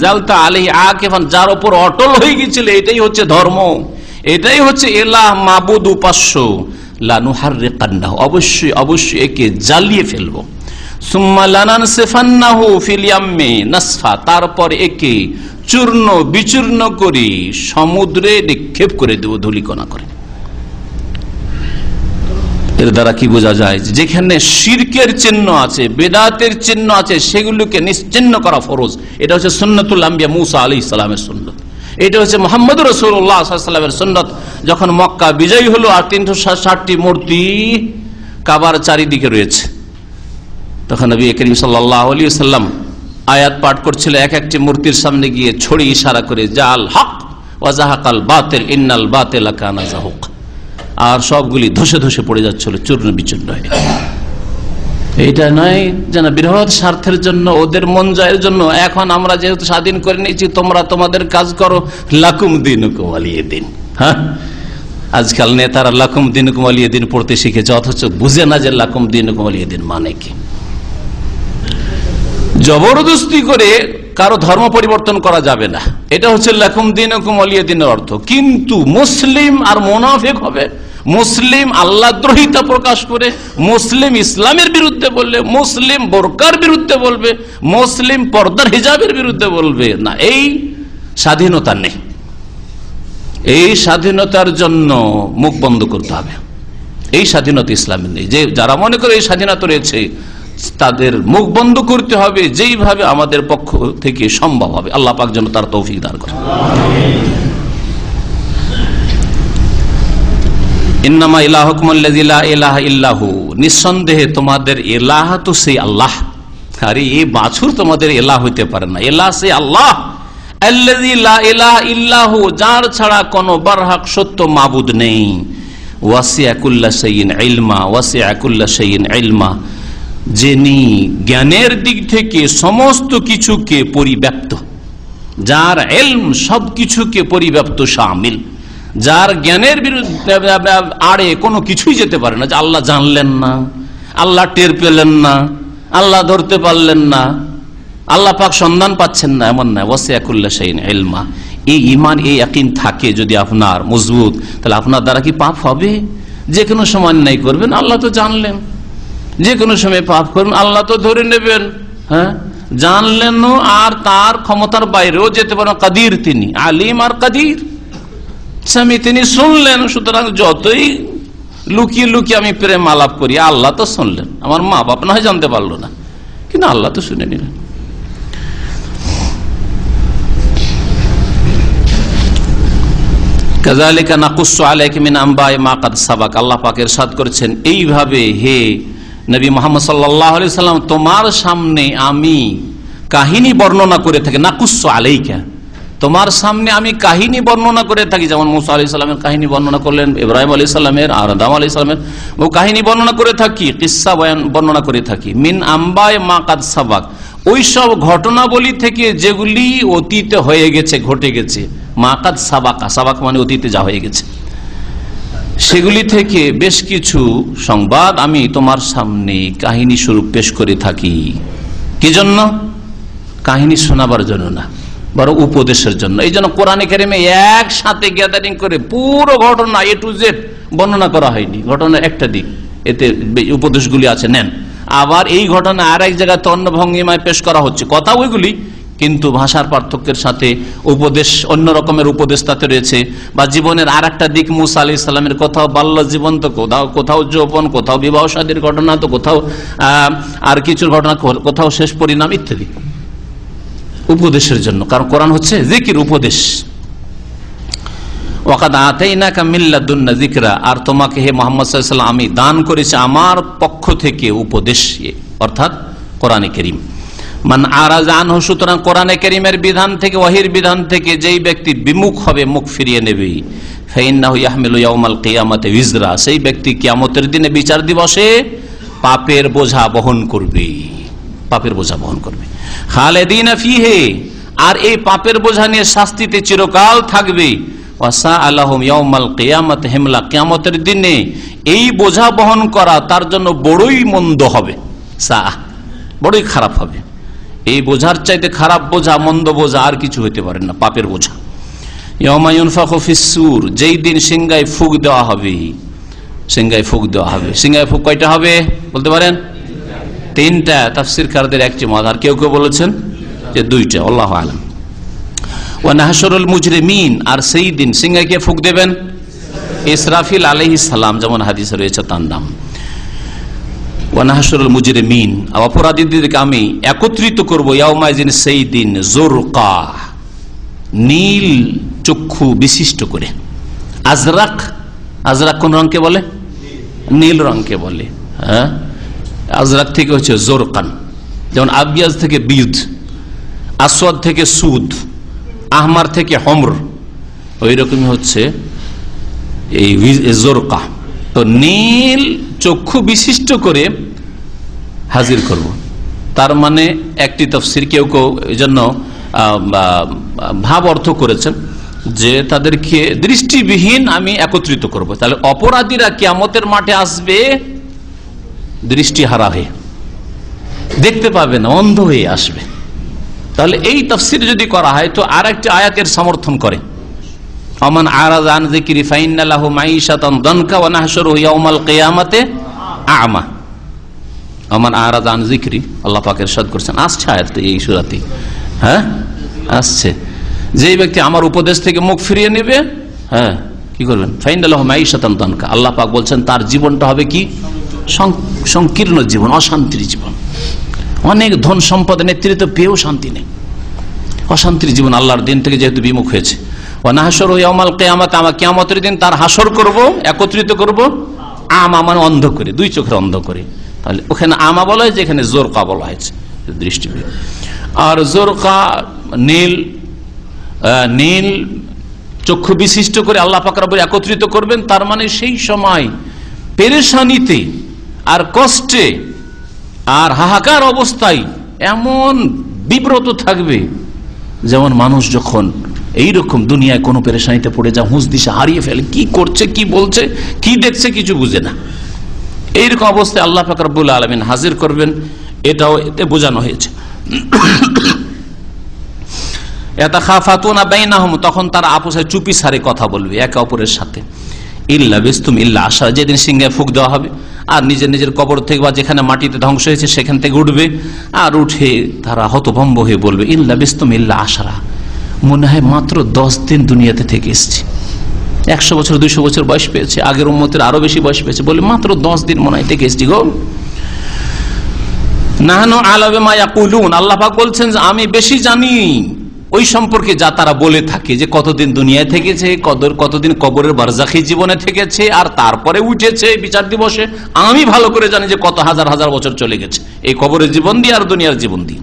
জালতা আলহি আকেফান, যার ওপর অটল হয়ে গেছিল এটাই হচ্ছে ধর্ম। এটাই হচ্ছে এলাহ মাবুদ উপাস্য। লানুহার রে কান্না অবশ্যই অবশ্যই একে জ্বালিয়ে ফেলব। তারপর একে চূর্ণ বিচূর্ণ করি সমুদ্রে নিক্ষেপ করে দেব, ধুলিকণা করে। এর দ্বারা কি বোঝা যায় যেখানে শির্কের চিহ্ন আছে, বেদাতের চিহ্ন আছে, সেগুলোকে নিশ্চিন্ন করা ফরজ। এটা হচ্ছে আম্বিয়া মুসা আলি ইসলামের সুন্নত। এটা হচ্ছে মোহাম্মদ রসুল্লাহামের সুন্নত। যখন মক্কা বিজয়ী হলো আর তিনশো ষাটটি মূর্তি কাবার চারিদিকে রয়েছে। তখন করিম সাল্লাম আয়াত পাঠ করছিল, এক একটি মূর্তির সামনে গিয়ে ছড়ি ইশারা করে, জাল হক ওয়াজাহাকাল বাতেল, ইন্নাল বাতেল আর সবগুলি ধসে ধসে পড়ে যাচ্ছিল, চূর্ণ বিচূর্ণ হয়ে। এইটা নয় যেন বৃহৎ স্বার্থের জন্য, ওদের মন জয়ের জন্য। এখন আমরা যেহেতু স্বাধীন করে নিয়েছি, তোমরা তোমাদের কাজ করো। লাকুম দিন কুমালিয়ে দিন। হ্যাঁ? আজকাল নেতারা লাকুম দিন কুমালিয়ে দিন পড়তে শিখেছে, অথচ বুঝে না যে লাকুম দিন কুমালিয়ে দিন মানে কি। জবরদস্তি করে কারও ধর্ম পরিবর্তন করা যাবে না। এটা হচ্ছে লাকুম দিন দিনের অর্থ। কিন্তু মুসলিম আর মোনাফেক হবে। মুসলিম আল্লাহ দ্রোহিতা প্রকাশ করে, মুসলিম ইসলামের বিরুদ্ধে বললে, মুসলিম বোরকার বিরুদ্ধে বলবে, মুসলিম পর্দার হিজাবের বিরুদ্ধে বলবে। না, এই স্বাধীনতা নেই। এই স্বাধীনতার জন্য মুখ বন্ধ করতে হবে। এই স্বাধীনতা ইসলামের নেই। যে, যারা মনে করে এই স্বাধীনতা রয়েছে, তাদের মুখ বন্ধ করতে হবে, যেইভাবে আমাদের পক্ষ থেকে সম্ভব হবে। আল্লাহ পাক যেন তার তৌফিক দান করে ইন্নামা ইলাহ ইল্লাহু। নিঃসন্দেহে তোমাদের এলাহ তো সেই আল্লাহ। আরে এই বাছুর তোমাদের এলাহ হইতে পারে না। এলাহ সে আল্লাহ। ইলাহা ইল্লাহু, যার ছাড়া কোনো বারহাক সত্য মাবুদ নেই। ওয়াসিয়া কুল্লা শাইইন ইলমা, ওয়াসিয়া কুল্লা শাইইন ইলমা। যিনি জ্ঞানের দিক থেকে সমস্ত কিছুকে পরিব্যাপ্ত, যার এলম সবকিছুকে পরিব্যাপ্ত শামিল যার জ্ঞানের বিরুদ্ধে আড়ে কোনো কিছুই যেতে পারে না যে আল্লাহ জানলেন না, আল্লাহ টের পেলেন না, আল্লাহ ধরতে পারলেন না, আল্লাহ পাক সন্ধান পাচ্ছেন না, এমন না। ওয়াসিয়াকুল্লা শাইন এলমা এই ইমান, এই একদিন থাকে যদি আপনার মজবুত, তাহলে আপনার দ্বারা কি পাপ হবে? যে কোনো সময় নাই করবেন, আল্লাহ তো জানলেন। যে কোনো সময় পাপ করবেন, আল্লাহ তো ধরে নেবেন। হ্যাঁ? জানলেন আর তার ক্ষমতার বাইরেও যেতে পারেন কাদির তিনি, আলিম আর কাদির। স্বামী, তিনি শুনলেন, সুতরাং যতই লুকিয়ে লুকিয়ে আমি প্রেম আলাপ করি, আল্লাহ তো শুনলেন। আমার মা বাপ না হয় জানতে পারল না। কিন্তু আল্লাহ তো শুনে নিলেন। মা সাবাক। করছেন, এইভাবে হে সাল্লাম তোমার সামনে আমি কাহিনী বর্ণনা করে থাকি। নাকুস আলাইকা। তোমার সামনে আমি কাহিনী বর্ণনা করে থাকি। যেমন মুসা আলি সাল্লামের কাহিনী বর্ণনা করলেন, ইব্রাহিম আলী সাল্লামের আর আদাম আলি সাল্লামের ও কাহিনী বর্ণনা করে থাকি, কিসা বয়ান বর্ণনা করে থাকি। মিন আম্বায় মা কাদ সাবাক। ওই সব ঘটনাবলী থেকে যেগুলি অতীতে হয়ে গেছে, ঘটে গেছে। মা কাদ সাবাকা, সাবাক মানে অতীতে যা হয়ে গেছে। সেগুলি থেকে বেশ কিছু সংবাদ আমি তোমার সামনে কাহিনী স্বরূপ পেশ করে থাকি। কি জন্য? কাহিনী শোনাবার জন্য না। বড় উপদেশের জন্য। এই জন্য কোরআনে কেরেমে একসাথে গ্যাদারিং করে পুরো ঘটনা এ টু জেড বর্ণনা করা হয়নি। ঘটনার একটা দিক। এতে উপদেশগুলি আছে, নেন। আবার এই ঘটনা আর এক জায়গায় তন্ন ভঙ্গিমায় পেশ করা হচ্ছে। কথা ওইগুলি, কিন্তু ভাষার পার্থক্যের সাথে উপদেশ, অন্য রকমের উপদেশ তাতে রয়েছে। বা জীবনের আর একটা দিক, মুসা আলি ইসলামের কোথাও বাল্য জীবন তো কোথাও কোথাও যৌবন, কোথাও বিবাহ সাদীর ঘটনা, তো কোথাও আর কিছুর ঘটনা, কোথাও শেষ পরিণাম ইত্যাদি। উপদেশের জন্য। কারণ কোরআন হচ্ছে জিকির উপদেশ। কামিল্লাদুন্না জিকরা। আর তোমাকে হে মোহাম্মদ আমি দান করেছি আমার পক্ষ থেকে উপদেশ অর্থাৎ কোরআনে করিম। মান আরাজ আনহু, সুতরাং কোরআনে করিমের বিধান থেকে, ওয়াহির বিধান থেকে যেই ব্যক্তি বিমুখ হবে, মুখ ফিরিয়ে নেবে। সেই ব্যক্তি কিয়ামতের দিনে বিচার দিবসে পাপের বোঝা বহন করবে। পাপের বোঝা বহন করবে। খালেদিন ফিহে, আর এই পাপের বোঝা নিয়ে শাস্তিতে চিরকাল থাকবে। হেমলা কিয়ামতের দিনে এই বোঝা বহন করা তার জন্য বড়ই মন্দ হবে। সা, বড়ই খারাপ হবে। এই বোঝার চাইতে খারাপ বোঝা, মন্দ বোঝা আর কিছু হইতে পারে না, পাপের বোঝা। ইয়মায়ুনফাকুর যেই দিন সিংগায় ফুক দেওয়া হবে সিংগায় ফুক দেওয়া হবে। সিংগায় ফুক কয়টা হবে, বলতে পারেন? তিনটা তাফসির কারদের একটি মত আর কেউ কেউ বলেছেন যে দুইটা, আল্লাহ আলম। ও নাহসরুল মুজরে মিন আর সেই দিন সিংহাকে ফুক দেবেন? ইসরাফিল আলহ সালাম, যেমন হাদিস রয়েছে তার নাম। আমি একত্রিত করব সেই দিন জোরকা, নীল চক্ষু বিশিষ্ট করে। আজরাক আজরাক কোন বলে? নীল রঙকে বলে। হ্যাঁ? আজরাক থেকে হচ্ছে জোরকান যেমন আবিয়াজ থেকে বিদ আসওয়াদ থেকে সুদ আহমার থেকে হমর ওই রকমই হচ্ছে এই জোরকা তো নীল চক্ষু বিশিষ্ট করে হাজির করব। তার মানে একটি তফসির কেউ কেউ এই জন্য ভাব অর্থ করেছেন যে তাদেরকে দৃষ্টিবিহীন আমি একত্রিত করব। তাহলে অপরাধীরা কেমতের মাঠে আসবে দৃষ্টিহারা হয়ে দেখতে পাবে না, অন্ধ হয়ে আসবে। তাহলে এই তফসির যদি করা হয়, তো আর একটি আয়াতের সমর্থন করে। অমান আমা। করেছেন। আসছে এই হ্যাঁ? আসছে। যেই ব্যক্তি আমার উপদেশ থেকে মুখ ফিরিয়ে নেবে হ্যাঁ কি করবেন ফাইনাল্লাহু মাইশাতান দনকা। আল্লাহ পাক বলছেন, তার জীবনটা হবে কি? সংকীর্ণ জীবন, অশান্তির জীবন। অনেক ধন সম্পদ, নেতৃত্ব পেয়েও শান্তি নেই। অশান্তির জীবন আল্লাহর দিন থেকে যেহেতু বিমুখ হয়েছে। কেয়ামতের দিন তার হাসর করব, একত্রিত করব। আমা মানে অন্ধ করে, দুই চোখের অন্ধ করে। তাহলে ওখানে আমা বলা হয়েছে এখানে জোরকা বলা হয়েছে দৃষ্টি আর জোরকা নীল নীল চক্ষু বিশিষ্ট করে আল্লাহ পাকরাবুল একত্রিত করবেন, তার মানে সেই সময় পেরেশানিতে আর কষ্টে আর হাহাকার অবস্থায় এমন বিব্রত থাকবে, যেমন মানুষ যখন এইরকম দুনিয়ায় কোনো পেরেশানিতে পড়ে যা হুঁস দিশা হারিয়ে ফেলে, কি করছে, কি বলছে, কি দেখছে কিছু বুঝে না। এইরকম অবস্থায় আল্লাহ ফাকরাবুল আলমিন হাজির করবেন, এটাও এতে বোঝানো হয়েছে। এটা খাফাতুনা বাইনাহুম, তখন তারা আপোষে চুপি সারে কথা বলবে, একে অপরের সাথে। ইল্লা বিস্তুম ইল্লা আশা যেদিন সিংহে ফুক দেওয়া হবে, আর নিজের নিজের কবর থেকে বা যেখানে মাটিতে ধ্বংস হয়েছে সেখান থেকে উঠবে, আর উঠে তারা হতভম্ব হয়ে বলবে, ইল্লা বিস্তুম ইল্লা আশারা। মনে হয় মাত্র দশ দিন দুনিয়াতে থেকে এসছে। একশো বছর, দুইশো বছর বয়স পেয়েছে, আগের উন্মতের আরও বেশি বয়স পেয়েছে। বলে মাত্র দশ দিন মনে হয় থেকে এসছি গো। নাহানো আলবে মায়া কুলুন আল্লাহাক বলছেন আমি বেশি জানি। ওই সম্পর্কে যা তারা বলে থাকে যে কতদিন দুনিয়ায় থেকেছে কত- কতদিন কবরের বারজাখি জীবনে থেকেছে আর তারপরে উঠেছে বিচার দিবসে, আমি ভালো করে জানি যে কত হাজার হাজার বছর চলে গেছে। এই কবরের জীবন দিয়ে আর দুনিয়ার জীবন দিয়ে।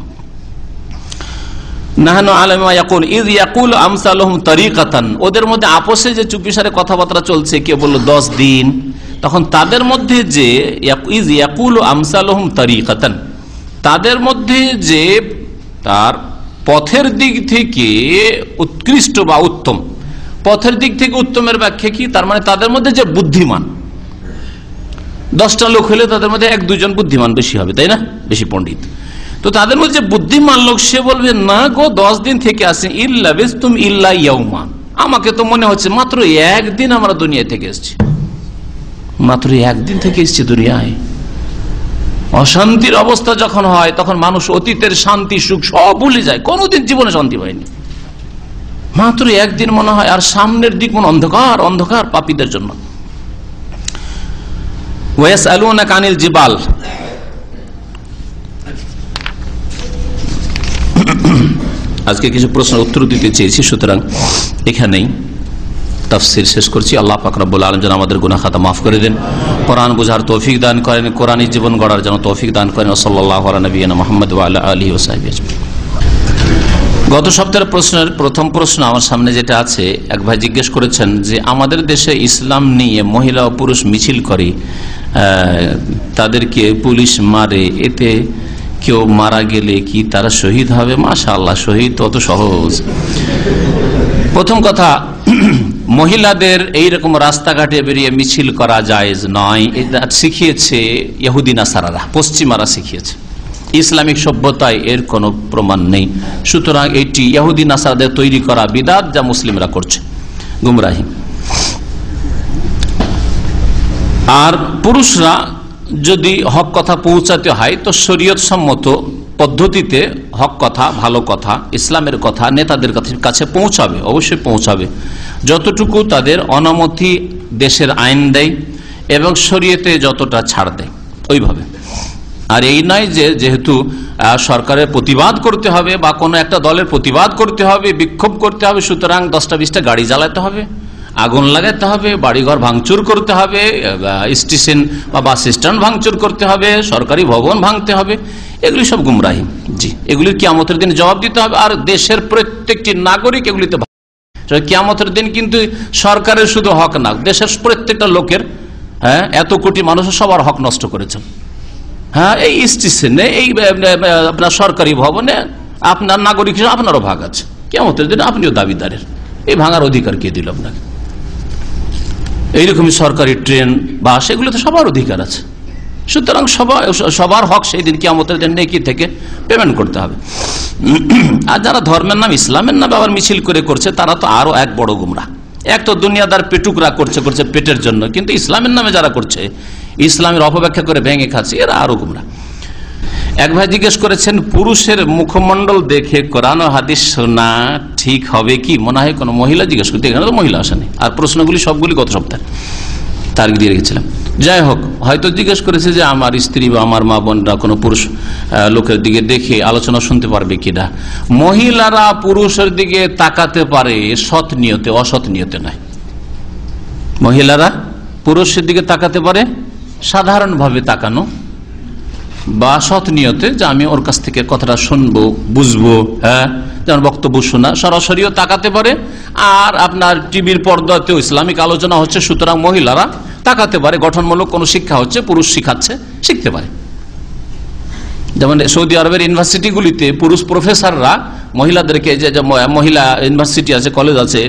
ওদের মধ্যে আপোষে যে চুপিসারে কথাবার্তা চলছে কে বলল দশ দিন। তখন তাদের মধ্যে যে ইজ ইয়াকুল আমসালহম তরিকাতান। তাদের মধ্যে যে তার পথের দিক থেকে উৎকৃষ্ট বা উত্তম। পথের দিক থেকে উত্তমের ব্যাখ্যা কি? তার মানে তাদের মধ্যে যে বুদ্ধিমান। দশটা লোক হলে তাদের মধ্যে এক দুজন বুদ্ধিমান বেশি হবে, তাই না? বেশি পণ্ডিত। তো তাদের মধ্যে যে বুদ্ধিমান লোক, সে বলবে, না গো, দশ দিন থেকে আসে, ইল্লা বেশ তুমি ইল্লা ইয়ৌমান আমাকে তো মনে হচ্ছে মাত্র একদিন আমরা দুনিয়া থেকে এসছি। মাত্র একদিন থেকে এসছি দুনিয়ায়। অশান্তির অবস্থা যখন হয়, তখন মানুষ অতীতের শান্তি, সুখ সব ভুলে যায়। কোনোদিন জীবনে শান্তি পায়নি। মাত্র একদিন মনে হয়, আর সামনের দিক মনে অন্ধকার অন্ধকার পাপীদের জন্য। ওয়াস আলুনা কানিল জিবাল। আজকে কিছু প্রশ্নের উত্তর দিতে চেয়েছি, সুতরাং এখানেই। তাফসির শেষ করছি। আল্লাহ পাকরাবুল আলম যেন আমাদের গুনা খাতা মাফ করে দেন। কোরআন বুঝার তৌফিক দান করেন কোরআন জীবন গড়ার যেন তৌফিক দান করেন। সাল্লাহ নবীন মোহাম্মদ আলী ওসাহিব গত সপ্তাহের প্রশ্নের প্রথম প্রশ্ন আমার সামনে যেটা আছে, এক ভাই জিজ্ঞেস করেছেন যে, আমাদের দেশে ইসলাম নিয়ে মহিলা ও পুরুষ মিছিল করে তাদেরকে পুলিশ মারে? এতে কেউ মারা গেলে কি তারা শহীদ হবে? মাশা আল্লাহ শহীদ অত সহজ। প্রথম কথা মহিলাদের এইরকম রাস্তাঘাটে বেরিয়ে মিছিল করা জায়েজ নয়। এটা শিখিয়েছে ইহুদিনা সারারা পশ্চিমারা শিখিয়েছে। ইসলামিক সভ্যতায় এর কোনো প্রমাণ নেই। সুতরাং এটি ইহুদি নাসারাদের তৈরি করা বিদাত যা মুসলিমরা করছে। গুমরাহি। আর পুরুষরা যদি হক কথা পৌঁছাতে হয়, তো শরীয়ত সম্মত পদ্ধতিতে হক কথা, ভালো কথা, ইসলামের কথা, নেতাদের কাছে পৌঁছাবে, অবশ্যই পৌঁছাবে। যতটুকু তাদের অনামতি দেশের আইন দেয় এবং শরীয়তে যতটা ছাড় দেয়, ওইভাবে। আর এই নয় যে যেহেতু সরকারের প্রতিবাদ করতে হবে বা কোনো একটা দলের প্রতিবাদ করতে হবে, বিক্ষোভ করতে হবে, সুতরাং দশটা বিশটা গাড়ি জ্বালাতে হবে, আগুন লাগাতে হবে, বাড়িঘর ভাঙচুর করতে হবে স্টেশন বা বাস স্ট্যান্ড ভাঙচুর করতে হবে, সরকারি ভবন ভাঙতে হবে, এগুলি সব গুমরাহি। জি, এগুলির কিয়ামতের দিন জবাব দিতে হবে। আর দেশের প্রত্যেকটি নাগরিক এগুলিতে কিয়ামতের দিন কিন্তু সরকারের শুধু হক না, দেশের প্রত্যেকটা লোকের হ্যাঁ এত কোটি মানুষের সবার হক নষ্ট করেছেন। হ্যাঁ এই স্টেশনে এই আপনার সরকারি ভবনে আপনার নাগরিক হিসেবে আপনারও ভাগ আছে। কেমতের দিন আপনিও দাবিদারের। এই ভাঙার অধিকার কে দিল আপনাকে? এইরকমই সরকারি ট্রেন, বাস এগুলো তো সবার অধিকার আছে। সুতরাং সবার সবার হক সেই দিন কিয়ামতের দিন নেকি থেকে পেমেন্ট করতে হবে। আর যারা ধর্মের নাম, ইসলামের নামে আবার মিছিল করে করছে, তারা তো আরও এক বড় গুমরা। এক তো দুনিয়াদার পেটুকরা করছে করছে পেটের জন্য, কিন্তু ইসলামের নামে যারা করছে, ইসলামের অপব্যাখ্যা করে ভেঙে খাচ্ছে, এরা আরও গুমরা। এক ভাই জিজ্ঞেস করেছেন, পুরুষের মুখমণ্ডল দেখে কোরআন হাদিস শোনা ঠিক হবে কি? মনে হয় কোনো মহিলা জিজ্ঞেস করতে, এখানে তো মহিলা আসেনি। আর প্রশ্নগুলি সবগুলি গত সপ্তাহে। তারিখ দিয়ে রেখেছিলাম। যাই হোক, হয়তো জিজ্ঞেস করেছে যে আমার স্ত্রী বা আমার মা বোনরা কোনো পুরুষ লোকের দিকে দেখে আলোচনা শুনতে পারবে কিনা। মহিলারা পুরুষের দিকে তাকাতে পারে সৎ নিয়তে, অসৎ নিয়তে নয়। মহিলারা পুরুষের দিকে তাকাতে পারে, সাধারণভাবে তাকানো বা সৎ নিয়তে যে আমি ওর কাছ থেকে কথাটা শুনব, বুঝব হ্যাঁ? যেমন বক্তব্য শোনা, সরাসরিও তাকাতে পারে। আর আপনার টিভির পর্দাতেও ইসলামিক আলোচনা হচ্ছে, সুতরাং মহিলারা তাকাতে পারে, গঠনমূলক কোনো শিক্ষা হচ্ছে, পুরুষ শিখাচ্ছে, শিখতে পারে। যেমন সৌদি আরবের ইউনিভার্সিটিগুলিতে পুরুষ প্রফেসররা মহিলাদেরকে যে মহিলা ইউনিভার্সিটি আছে, কলেজ আছে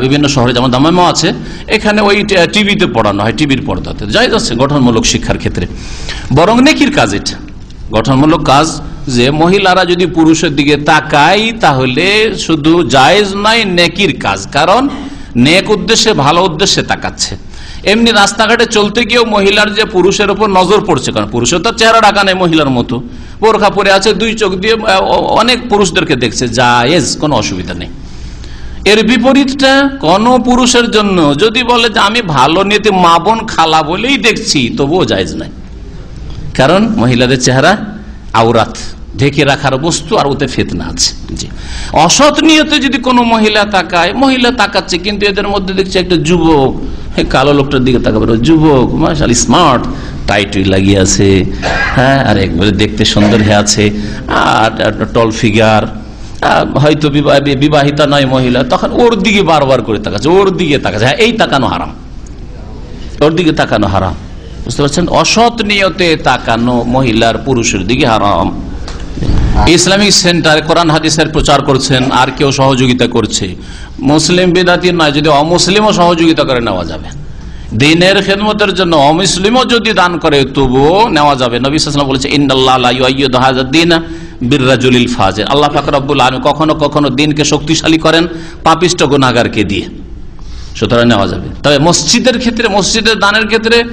বিভিন্ন শহরে যেমন দামামা আছে, এখানে ওই টিভিতে পড়ানো হয়, টিভির পর্দাতে। যাই যাচ্ছে গঠনমূলক শিক্ষার ক্ষেত্রে। বরং নেকির কাজ এটা। গঠনমূলক কাজ যে মহিলারা যদি পুরুষের দিকে তাকায়, তাহলে শুধু জায়েজ নয়, নেকির কাজ। কারণ নেক উদ্দেশ্যে ভালো উদ্দেশ্যে তাকাচ্ছে। এমনি রাস্তাঘাটে চলতে গিয়েও মহিলার যে পুরুষের উপর নজর পড়ছে কারণ পুরুষের তো চেহারা ডাকা নেই মহিলার মতো। বোরখা পরে আছে, দুই চোখ দিয়ে অনেক পুরুষদেরকে দেখছে। জায়েজ, কোনো অসুবিধা নেই। এর বিপরীতটা, কোন পুরুষের জন্য যদি বলে যে আমি ভালো নিতে মা বোন খালা বলেই দেখছি, তবুও জায়েজ নাই। কারণ মহিলাদের চেহারা আওরাত, ঢেকে রাখার বস্তু আর ওতে ফেতনা আছে। জি। অসৎ নিয়তে যদি কোনো মহিলা তাকায়, মহিলা তাকাচ্ছে, কিন্তু এদের মধ্যে দেখছে একটা যুবক কালো লোকটার দিকে তাকাবে যুবক মাসাল স্মার্ট টাইটুই লাগিয়ে আছে। হ্যাঁ আর একবারে দেখতে সুন্দর হয়ে আছে। আর টল ফিগার হয়তো বিবাহ- বিবাহিতা নয় মহিলা। তখন ওর দিকে বারবার করে তাকাচ্ছে, ওর দিকে তাকাচ্ছে। হ্যাঁ এই তাকানো হারাম। ওর দিকে তাকানো হারাম। বুঝতে পারছেন? অসৎ নিয়তে তাকানো মহিলার পুরুষের দিকে হারাম। ইসলামিক সেন্টার কোরআন হাদিসের প্রচার করছেন, আর কেউ সহযোগিতা করছে। মুসলিম বেদাতির নয়, যদি অমুসলিমও সহযোগিতা করে, নেওয়া যাবে। দিনের খেদমতের জন্য অমুসলিমও যদি দান করে, তবুও নেওয়া যাবে। নবী বলেছে ইন্দিন বিরাজুলিল ফাজের। আল্লাহ ফাকরাবুল আলম কখনো কখনো দিনকে শক্তিশালী করেন পাপিষ্ট গুনাগারকে দিয়ে। সুতরাং নেওয়া যাবে। তবে মসজিদের ক্ষেত্রে, মসজিদের দানের ক্ষেত্রে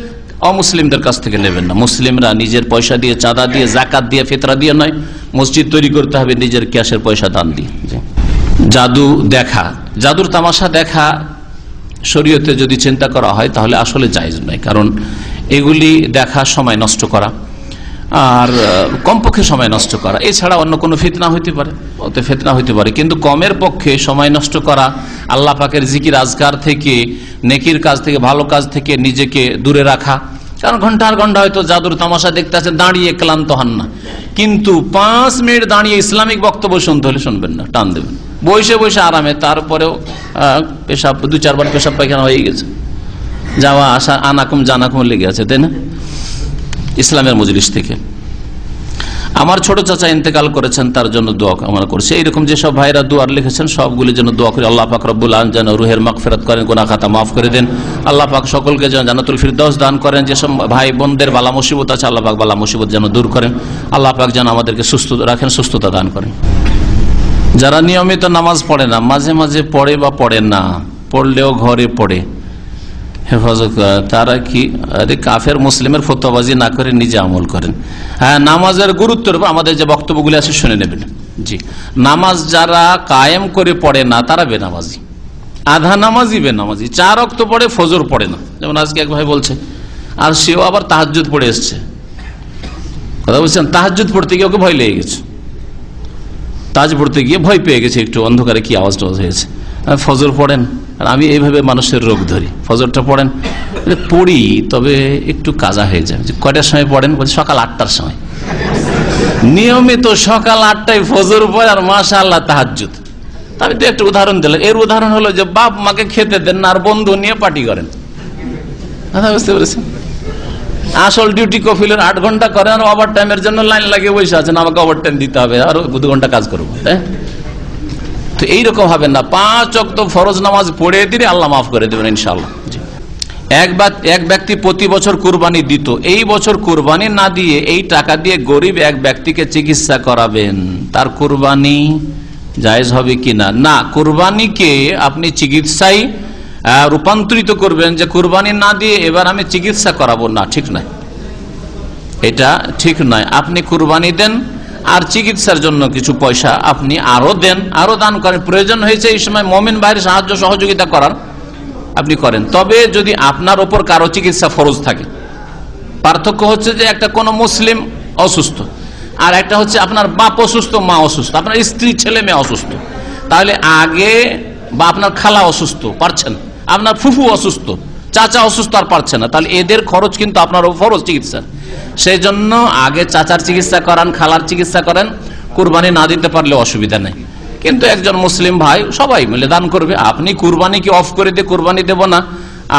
অমুসলিমদের কাছ থেকে নেবেন না। মুসলিমরা নিজের পয়সা দিয়ে চাঁদা দিয়ে জাকাত দিয়ে ফেতরা দিয়ে নয় মসজিদ তৈরি করতে হবে নিজের ক্যাশের পয়সা দান দিয়ে। জাদু দেখা। জাদুর তামাশা দেখা শরীয়তে যদি চিন্তা করা হয় তাহলে আসলে জায়জ নয় কারণ এগুলি দেখা সময় নষ্ট করা। আর কমপক্ষে সময় নষ্ট করা। এছাড়া অন্য কোনো ফিতনা হইতে পারে অত ফিতনা হইতে পারে। কিন্তু কমের পক্ষে সময় নষ্ট করা, আল্লাহ পাকের জিকির আজকার থেকে, নেকির কাজ থেকে, ভালো কাজ থেকে নিজেকে দূরে রাখা। কারণ ঘণ্টার ঘণ্টা হয়তো জাদুর তামাশা দেখতে আছে, দাঁড়িয়ে ক্লান্ত হন না। কিন্তু পাঁচ মিনিট দাঁড়িয়ে ইসলামিক বক্তব্য শুনতে হলে শুনবেন না, টান দেবেন। বসে বসে আরামে, তারপরেও পেশাব দু চারবার পেশাব পায়খানা হয়ে গেছে। যাওয়া, আসা, আনাকুম, জানাকুম লেগে আছে, তাই না? ইসলামের মজলিস থেকে। আমার ছোট চাচা ইন্তেকাল করেছেন, তার জন্য দোয়া কামনা করছে। এইরকম যেসব ভাইরা দোয়ার লিখেছেন, সবগুলি যেন দোয়া করে। আল্লাহ পাক রব্বুল আলম যেন রুহের মাগফিরাত করেন গোনা খাতা মাফ করে দেন। আল্লাহ পাক সকলকে যেন জানাতুল ফিরদৌস দান করেন। যেসব ভাই বোনদের বালা মুসিবত আছে, আল্লাহ পাক বালা মুসিবত যেন দূর করেন। আল্লাহ পাক যেন আমাদেরকে সুস্থ রাখেন, সুস্থতা দান করেন। যারা নিয়মিত নামাজ পড়ে না, মাঝে মাঝে পড়ে বা পড়ে না, পড়লেও ঘরে পড়ে। হেফাজত করা। তারা কি? আরে কাফের, মুসলিমের ফতোয়াবাজি না করে নিজে আমল করেন। হ্যাঁ নামাজের গুরুত্বের উপর আমাদের যে বক্তব্যগুলি আছে, শুনে নেবেন। জি। নামাজ যারা কায়েম করে পড়ে না, তারা বেনামাজি। আধা নামাজি বেনামাজি। চার অক্ত পড়ে ফজর পড়ে না। যেমন আজকে এক ভাই বলছে, আর সেও আবার তাহাজুদ পড়ে এসছে। কথা বলছেন? তাহাজুদ পড়তে গিয়ে ওকে ভয় লেগে গেছে। তাজ পড়তে গিয়ে ভয় পেয়ে গেছে একটু। অন্ধকারে কি আওয়াজ টাওয়াজ হয়েছে ফজর পড়েন। আর আমি এইভাবে মানুষের রোগ ধরি। ফজরটা পড়েন পড়ি, তবে একটু কাজা হয়ে যায়। কয়টার সময় পড়েন? বলছি সকাল আটটার সময়। নিয়মিত সকাল আটটায় ফজর পড়ে আর মাসা আল্লাহ তাহাজুদ আমি তো একটা উদাহরণ দিলাম। এর উদাহরণ হলো যে বাপ মাকে খেতে দেন না, আর বন্ধু নিয়ে পার্টি করেন। বুঝতে পেরেছেন? আসল ডিউটি কফিলের আট ঘণ্টা করেন, আর ওভার টাইমের জন্য লাইন লাগিয়ে বসে আছেন। আমাকে ওভার টাইম দিতে হবে, আর দু ঘণ্টা কাজ করব, তাই? তো এইরকম হবে না। পাঁচ অক্ত ফরজ নামাজ পড়ে দিলে আল্লাহ মাফ করে দেবেন ইনশাল্লাহ এক ব্যক্তি প্রতি বছর কুরবানি দিত। এই বছর কুরবানি না দিয়ে এই টাকা দিয়ে গরিব এক ব্যক্তিকে চিকিৎসা করাবেন। তার কুরবানি জায়েজ হবে কিনা? না কুরবানিকে আপনি চিকিৎসায় রূপান্তরিত করবেন যে কুরবানি না দিয়ে এবার আমি চিকিৎসা করাবো। না ঠিক নয়। এটা ঠিক নয়। আপনি কুরবানি দেন আর চিকিৎসার জন্য কিছু পয়সা আপনি আরও দেন, আরও দান করেন। প্রয়োজন হয়েছে এই সময় মমিন বাইরে সাহায্য সহযোগিতা করার আপনি করেন। তবে যদি আপনার ওপর কারও চিকিৎসা ফরজ থাকে, পার্থক্য হচ্ছে যে একটা কোনো মুসলিম অসুস্থ, আর একটা হচ্ছে আপনার বাপ অসুস্থ, মা অসুস্থ, আপনার স্ত্রী, ছেলে মেয়ে অসুস্থ। তাহলে আগে বা আপনার খালা অসুস্থ, পারছেন? আপনার ফুফু অসুস্থ চাচা অসুস্থ আর পারছে না। তাহলে এদের খরচ কিন্তু আপনার ফরজ চিকিৎসা। সেই জন্য আগে চাচার চিকিৎসা করান, খালার চিকিৎসা করেন, কুরবানি না দিতে পারলে অসুবিধা নেই। কিন্তু একজন মুসলিম ভাই, সবাই মিলে দান করবে। আপনি কুরবানি কি অফ করে দিয়ে কুরবানি দেব না?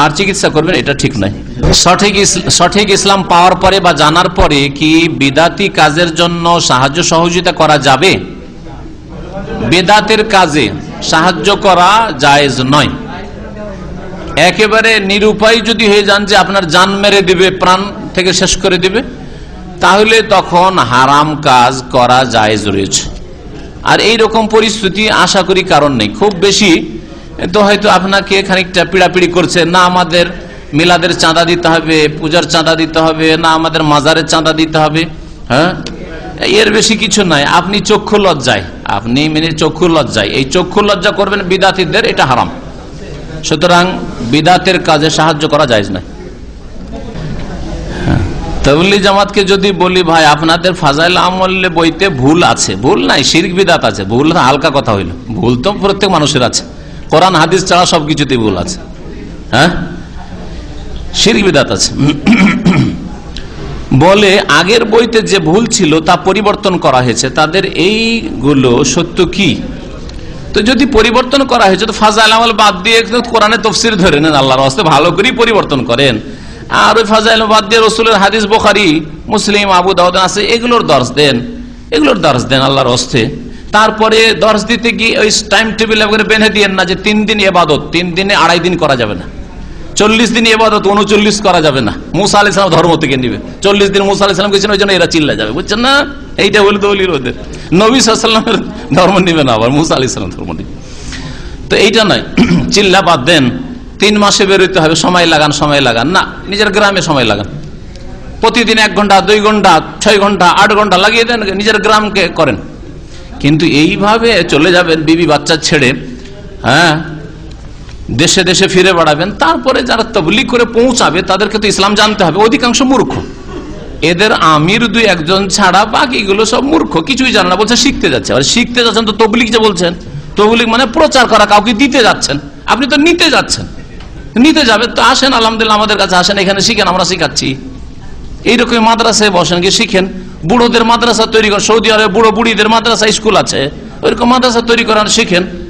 আর চিকিৎসা করবেন, এটা ঠিক নয়। সঠিক সঠিক ইসলাম পাওয়ার পরে বা জানার পরে কি বিদাতি কাজের জন্য সাহায্য সহযোগিতা করা যাবে? বেদাতের কাজে সাহায্য করা জায়েজ নয়। একেবারে নিরুপায় যদি হয়ে যান যে আপনার জান মেরে দিবে, প্রাণ থেকে শেষ করে দিবে, তাহলে তখন হারাম কাজ করা জায়েজ রয়েছে। আর এই রকম পরিস্থিতি আশা করি কারণ নেই। খুব বেশি তো হয়তো আপনাকে খানিকটা পিড়াপিড়ি করছে, না আমাদের মিলাদের চাঁদা দিতে হবে, পূজার চাঁদা দিতে হবে, না আমাদের মাজারের চাঁদা দিতে হবে হ্যাঁ? এর বেশি কিছু নাই। আপনি চক্ষু লজ্জায়, আপনি মেনে চক্ষু লজ্জায়। এই চক্ষু লজ্জা করবেন বিদাতিদের এটা হারাম। সুতরাং বিদাতের কাজে সাহায্য করা যায় না তবলি জামাতকে যদি বলি, ভাই, আপনাদের ফাজাইল আমলে বইতে ভুল আছে। ভুল নাই, শিরিক বিদাত আছে। ভুল হালকা কথা হইল। ভুল তো প্রত্যেক মানুষের আছে। কোরআন, হাদিস ছাড়া সবকিছুতেই ভুল আছে। হ্যাঁ? শিরিক বিদাত আছে। বলে, আগের বইতে যে ভুল ছিল তা পরিবর্তন করা হয়েছে। তাদের এইগুলো সত্য কি? তো যদি পরিবর্তন করা হয়েছে, তো ফাজাইল আমল বাদ দিয়ে কোরআনে তফসির ধরে নেন, আল্লাহর হস্তে ভালো করেই পরিবর্তন করেন। আর ওই ফাজাইল বাদ দিয়ে রসুলের হাদিস বোখারি, মুসলিম, আবু দাউদ আছে, এগুলোর দর্শ দেন। এগুলোর দর্শ দেন আল্লাহর হস্তে। তারপরে দর্শ দিতে গিয়ে ওই টাইম টেবিল বেঁধে দিয়ে না যে তিন দিন এবাদত, তিন দিনে আড়াই দিন করা যাবে না। চল্লিশ দিন এবাদত উনচল্লিশ করা যাবে না। মুসা আলি ইসলাম ধর্ম থেকে নিবে। চল্লিশ দিন মুসা আলি ইসলাম গেছেন, ওই জন্য এরা চিল্লা যাবে। বুঝছেন না? এইটা বলি তো বলির ওদের। নবী সাল্লামের ধর্ম নিবে না, আবার মুসা আলি ইসলাম ধর্ম নিবে। তো এইটা নয়। চিল্লা বাদ দেন, তিন মাসে বেরোতে হবে। সময় লাগান সময় লাগান। না, নিজের গ্রামে সময় লাগান। প্রতিদিন এক ঘণ্টা, দুই ঘণ্টা, ছয় ঘণ্টা, আট ঘণ্টা লাগিয়ে দেন, নিজের গ্রামকে করেন। কিন্তু এইভাবে চলে যাবেন, বিবি বাচ্চা ছেড়ে হ্যাঁ দেশে দেশে ফিরে বেড়াবেন, তারপরে যারা তবলি করে পৌঁছাবে, তাদেরকে তো ইসলাম জানতে হবে। অধিকাংশ মূর্খ। এদের আমির দুই একজন ছাড়া বাকিগুলো সব মূর্খ, কিছুই জানে না, বলছে শিখতে যাচ্ছে। আর শিখতে যাচ্ছেন তো তবলিক যে বলছেন? তবলিক মানে প্রচার করা, কাউকে দিতে যাচ্ছেন। আপনি তো নিতে যাচ্ছেন। নিতে যাবে তো আসেন, আলহামদুলিল্লাহ আমাদের কাছে আসেন, এখানে শিখেন, আমরা শিখাচ্ছি। এইরকম মাদ্রাসায় বসেন, গিয়ে শিখেন। বুড়োদের মাদ্রাসা তৈরি করেন, সৌদি আরবে বুড়ো বুড়িদের মাদ্রাসা স্কুল আছে, ওইরকম মাদ্রাসা তৈরি করেন শিখেন।